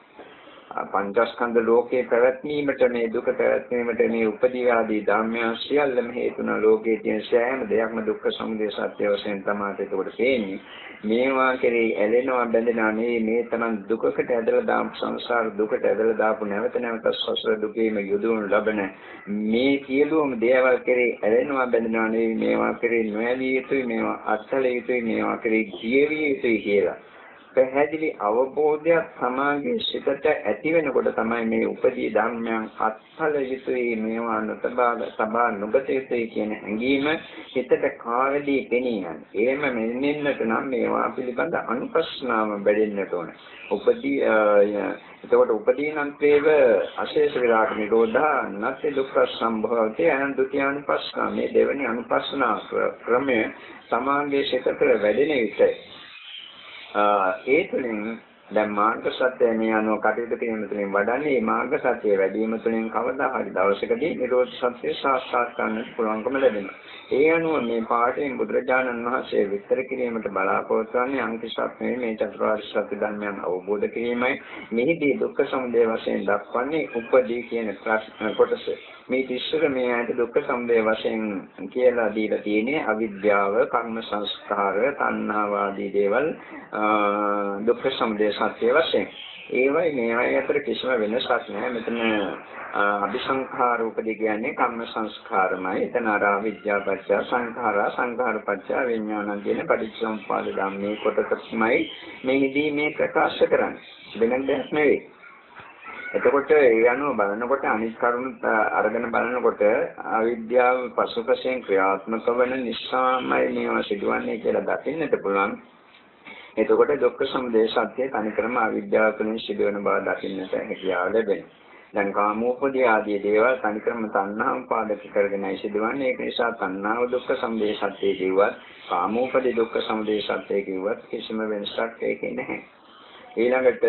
පංචස්කන්ධ ලෝකේ පැවැත්මීමට මේ දුක පැවැත්මීමට මේ උපදී ආදී ධර්මයන් සියල්ලම හේතුන ලෝකයේ තියෙන සෑම දෙයක්ම දුක්ඛ සමුදය සත්‍ය වශයෙන් තමයි ඒකට පේන්නේ. මේවා කෙරෙහි ඇලෙනවා බැඳෙනවා නෙවෙයි. මේ තරම් දුකකට ඇදලා දාපු සංසාර දුකට ඇදලා දාපු නැවත නැවත සසර දුකේම යොදුණු ලබන මේ සියලුම දේවල් කෙරෙහි ඇලෙනවා බැඳෙනවා නෙවෙයි. මේවා කෙරෙහි නොඇලිය යුතුයි මේවා අත්හල යුතුයි මේවා කෙරෙහි ජීවිය යුතුයි කියලා. පැහැදිලි අවබෝධයක් සමාගයේ සිතට ඇති වෙනකොට තමයි මේ උපදී ධර්මයන් අත්හල යුතුයි මේවා නොතබා සබා නොගත යුතුයි කියන හැඟීම හිතට කාවැදී පෙනී යන්නේ. එහෙම මෙන්නට නම් මේවා පිළිබඳ අනුපස්නාව බැදෙන්නට ඕන. උපදී එතකොට උපදීනන්තේව අශේෂ විරාග නිරෝධා නැත්te දුක්ඛ සම්භවති අනන්ත ත්‍යානුපස්සනා මේ දෙවෙනි අනුපස්සනා ක්‍රමය සමාගයේ සිතට වැඩෙන විට ඒ තුළින් දැන් මාර්ග සත්‍ය මේ අනුව කටයුතු කිරීම තුළින් වඩන්නේ මේ මාර්ග සත්‍ය වැඩි වීම තුළින් කවදා හරි දවසකදී නිරෝධ සත්‍ය සාක්ෂාත් කරගන්නට පුළුවන්කම ලැබෙනවා. ඒ අනුව මේ පාඩයෙන් බුදුරජාණන් වහන්සේ විස්තර කිරීමට බලාපොරොත්තු වන්නේ අන්තිශාත්මයේ මේ චතුරාර්ය සත්‍ය ධර්මයන් අවබෝධ කිරීමයි. මෙහිදී දුක්ඛ සමුදය වශයෙන් දක්වන්නේ උපදී කියන ප්‍රශ්න කොටස. මේ ඉස්සර මේ ඇයිද දුක්ඛ සමුදය වශයෙන් කියලා දීලා තියෙන්නේ අවිද්‍යාව, කර්ම සංස්කාර, තණ්හාව ආදී දේවල් දුක්ඛ සමුදය සත්‍ය වශයෙන්. ඒවයි මේ අය අතර කිසිම වෙනසක් නැහැ. මෙතන අபிසංඛාර උපදී කියන්නේ කම්ම සංස්කාරමයි. එතන අර අවිද්‍යාව පත්‍ය සංඛාරා සංඛාර පත්‍ය විඥාන කියන පටිච්චසමුප්පාද ධම්මේ කොටසමයි මේදී මේ ප්‍රකාශ කරන්නේ. වෙන දෙයක් නෙවෙයි. එතකොට ඒ අනුව බලනකොට අනිත් කරුණු අරගෙන බලනකොට අවිද්‍යාව පසුපසෙන් ක්‍රියාත්මක වන නිසාමයි මේවා සිදුවන්නේ කියලා දකින්නට පුළුවන්. එතකොට දුක්ඛ සමුදය සත්‍ය තනිකරම අවිද්‍යාව තුළින් සිදුවන බව දකින්නට හැකියාව ලැබෙනවා. දැන් කාමෝපදී ආදී දේවල් තනිකරම තණ්හාව පාදක කරගෙනයි සිදුවන්නේ. ඒක නිසා තණ්හාව දුක්ඛ සමුදය සත්‍ය කිව්වත් කාමෝපදී දුක්ඛ සමුදය සත්‍ය කිව්වත් කිසිම වෙනසක් ඒකේ නැහැ. ඊළඟට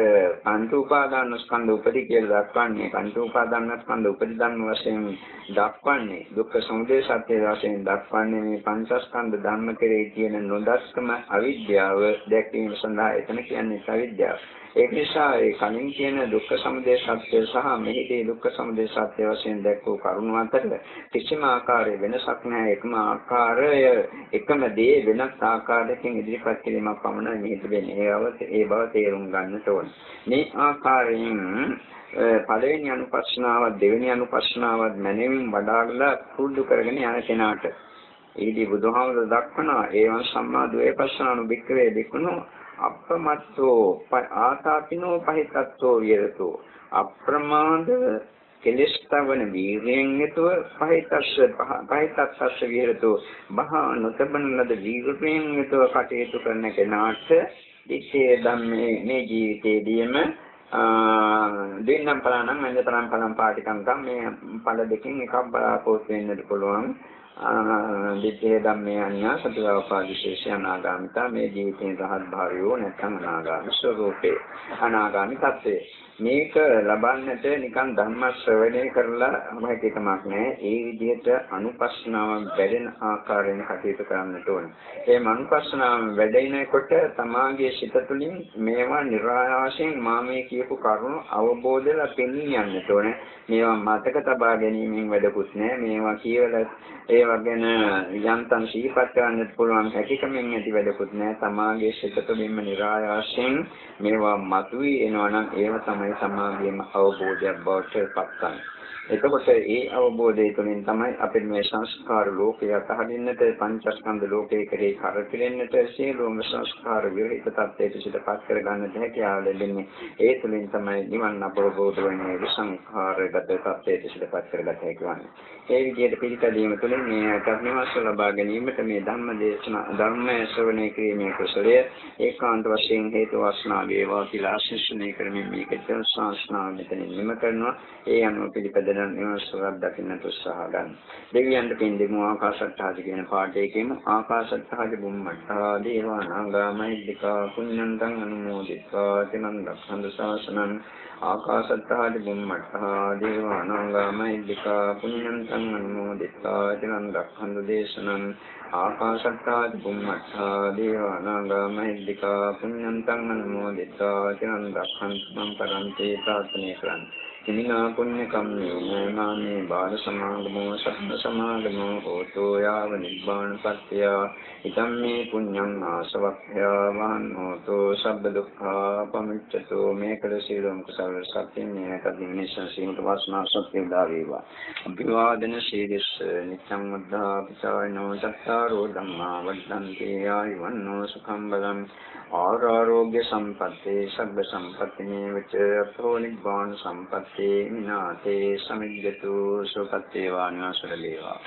පංච උපාදාන ස්කන්ධ උපදි කියලා දක්වන්නේ පංච උපාදාන ස්කන්ධ උපදි ධර්ම වශයෙන් දක්වන්නේ දුක්ඛ සමුදය සත්‍ය වශයෙන් දක්වන්නේ මේ පංචස්කන්ධ ධර්ම කෙරෙහි තියෙන නොදස්කම අවිද්‍යාව දැක්වීම සඳහා එතන කියන්නේ අවිද්‍යාව. ඒක නිසා ඒ කලින් කියන දුක්ඛ සමුදය සත්‍ය සහ මෙහිදී දුක්ඛ සමුදය සත්‍ය වශයෙන් දැක්වූ කරුණු අතර කිසිම ආකාරයේ වෙනසක් නැහැ. එකම ආකාරය එකම දේ වෙනස් ආකාරයකින් ඉදිරිපත් කිරීමක් පමණයි මෙහිදී වෙන්නේ. ඒ බව තේරුම් ගන්නට ඕනේ. මේ ආකාරයෙන් පළවෙනි අනුපස්සනාව දෙවෙනි අනුපස්සනාව මැනවින් වඩාලා පුරුදු කරගෙන යන කෙනාට ඊදී බුදුහාමුදුර දක්වනවා ඒවන් සම්මා ද්වේපස්සනානු බික්කවේ බික්කුණෝ අප්‍රමත්තෝ ආතාපිනෝ පහිතත්වෝ විරතෝ අප්‍රමාද කෙලස්තවන වීරයෙන් යුතුව පහිතස්ස පහිතස්සස්ස විරතෝ බහා නොතබන ලද වීරයෙන් යුතුව කටයුතු කරන කෙනාට ඉච්ඡේ ධම්මේ මේ ජීවිතයේදීම දෙන්නම් පලනම් මෙන්න තරම් පලම් පාටිකම් මේ පළ දෙකෙන් එකක් බලාපොරොත්තු වෙන්නත් පුළුවන්. දිත්තේ ධම්මේ අඤ්ඤා සතිවාපාදිශේෂය අනාගාමිතා. මේ ජීවිතේ රහත් භාවයෝ නැත්නම් අනාගාමී ස්වરૂපේ. අනාගාමී තත්ත්වය. මේක ලබන්නට නිකන් ධර්ම ශ්‍රවණය කරලාම හැකියාවක් නෑ. ඒ විදිහට අනුපස්නාව වැඩෙන ආකාරයෙන් කටයුතු කරන්නට ඕන. ඒ මනුපස්නාව වැඩෙනකොට තමාගේ සිත තුළින් මේවා નિરાයාසයෙන් මා මේ කියපු කරුණු අවබෝධලා පෙනී යන්නට ඕන. මේවා මතක තබා ගැනීමෙන් වැඩකුත් නෑ. මේවා කියවලා ඒවා ගැන යන්තම් සිහිපත් කරන්නත් පුළුවන් හැකියාවකින් ඇති වැඩකුත් නෑ. තමාගේ සිත තුළින්ම નિરાයාසයෙන් මේවා මතුවී එනවා නම් ඒව තමයි සමාගයේම අවබෝධයක් බවට පත්වන්නේ. එතකොට ඒ අවබෝධය තුළින් තමයි අපිට මේ සංස්කාර ලෝකය අතහරින්නට පංචස්කන්ධ ලෝකයේ කෙරේ කරපිරෙන්නට සියලුම සංස්කාර විරහිත තත්ත්වයට සිටපත් කරගන්නට හැකියාව ලැබෙන්නේ ඒ තුළින් තමයි නිවන් අවබෝධ වෙන්නේ විසංඛාරගත තත්ත්වයට සිටපත් කරගත හැකි වන්නේ. ඒ විදිහට පිළිපැදීම තුළින් මේ කර්ණවස්ස ලබා ගැනීමට මේ ධර්ම දේශනා ධර්මයේ ශ්‍රවණය කිරීමේ කුසලය ඒකාන්ත වශයෙන් හේතු වාසනා වේවා කියලා ආශිර්වාද කරමින් මේක සංස්නාව මෙතනින් නිම කරනවා. ඒ අනුව පිළිපැදෙන නිරන් විමසුවක් දකින්නට උත්සාහ ගන්න. දෙවියන්ට පින් දෙමු ආකාශත්හාද කියන පාඩේකෙම ආකාශත්හාද බුම්මත්හා දේවා නාගාමයිද්దికා පුඤ්ඤන්තං අනුමෝදිත්වා තිමන් රක්ඛන්තු ශාසනං ආකාශත්හාද බුම්මත්හා දේවා නාගාමයිද්దికා පුඤ්ඤන්තං අනුමෝදිත්වා තිමන් රක්ඛන්තු දේශනං ආකාශත්හාද බුම්මත්හා දේවා නාගාමයිද්దికා පුඤ්ඤන්තං අනුමෝදිත්වා තිමන් රක්ඛන්තු මං පරන්තේ ප්‍රාර්ථනා කරන්නේ සිනා පුඤ්ඤ කම්මේන මාමේ බාල සමාගමෝ සත්ත සමාගමෝ හෝතෝ යාව නිබ්බාන පත්‍ය ඉදම් මේ පුඤ්ඤං ආසවක්ඛ්‍යා වාන් හෝතෝ සබ්බ දුක්ඛා පමිච්ඡතෝ මේ කළ සීලම් කුසල සත්‍යං නේකදිනිසං සීමුත වාසනා සත්‍ය දාවේවා අභිවාදන ශීලස් නිච්ඡං වද්ධා පිසායනෝ චත්තාරෝ ධම්මා වද්දන්ති ආයුවන්නෝ සුඛං බලං ආරෝග්‍ය සම්පත්තේ සබ්බ සම්පත්තිනේ වෙච අතෝ නිබ්බාන සම්පත්තේ මිනාතේ සමිද්දතු සුපත්තේ වානිවාසල ලේවා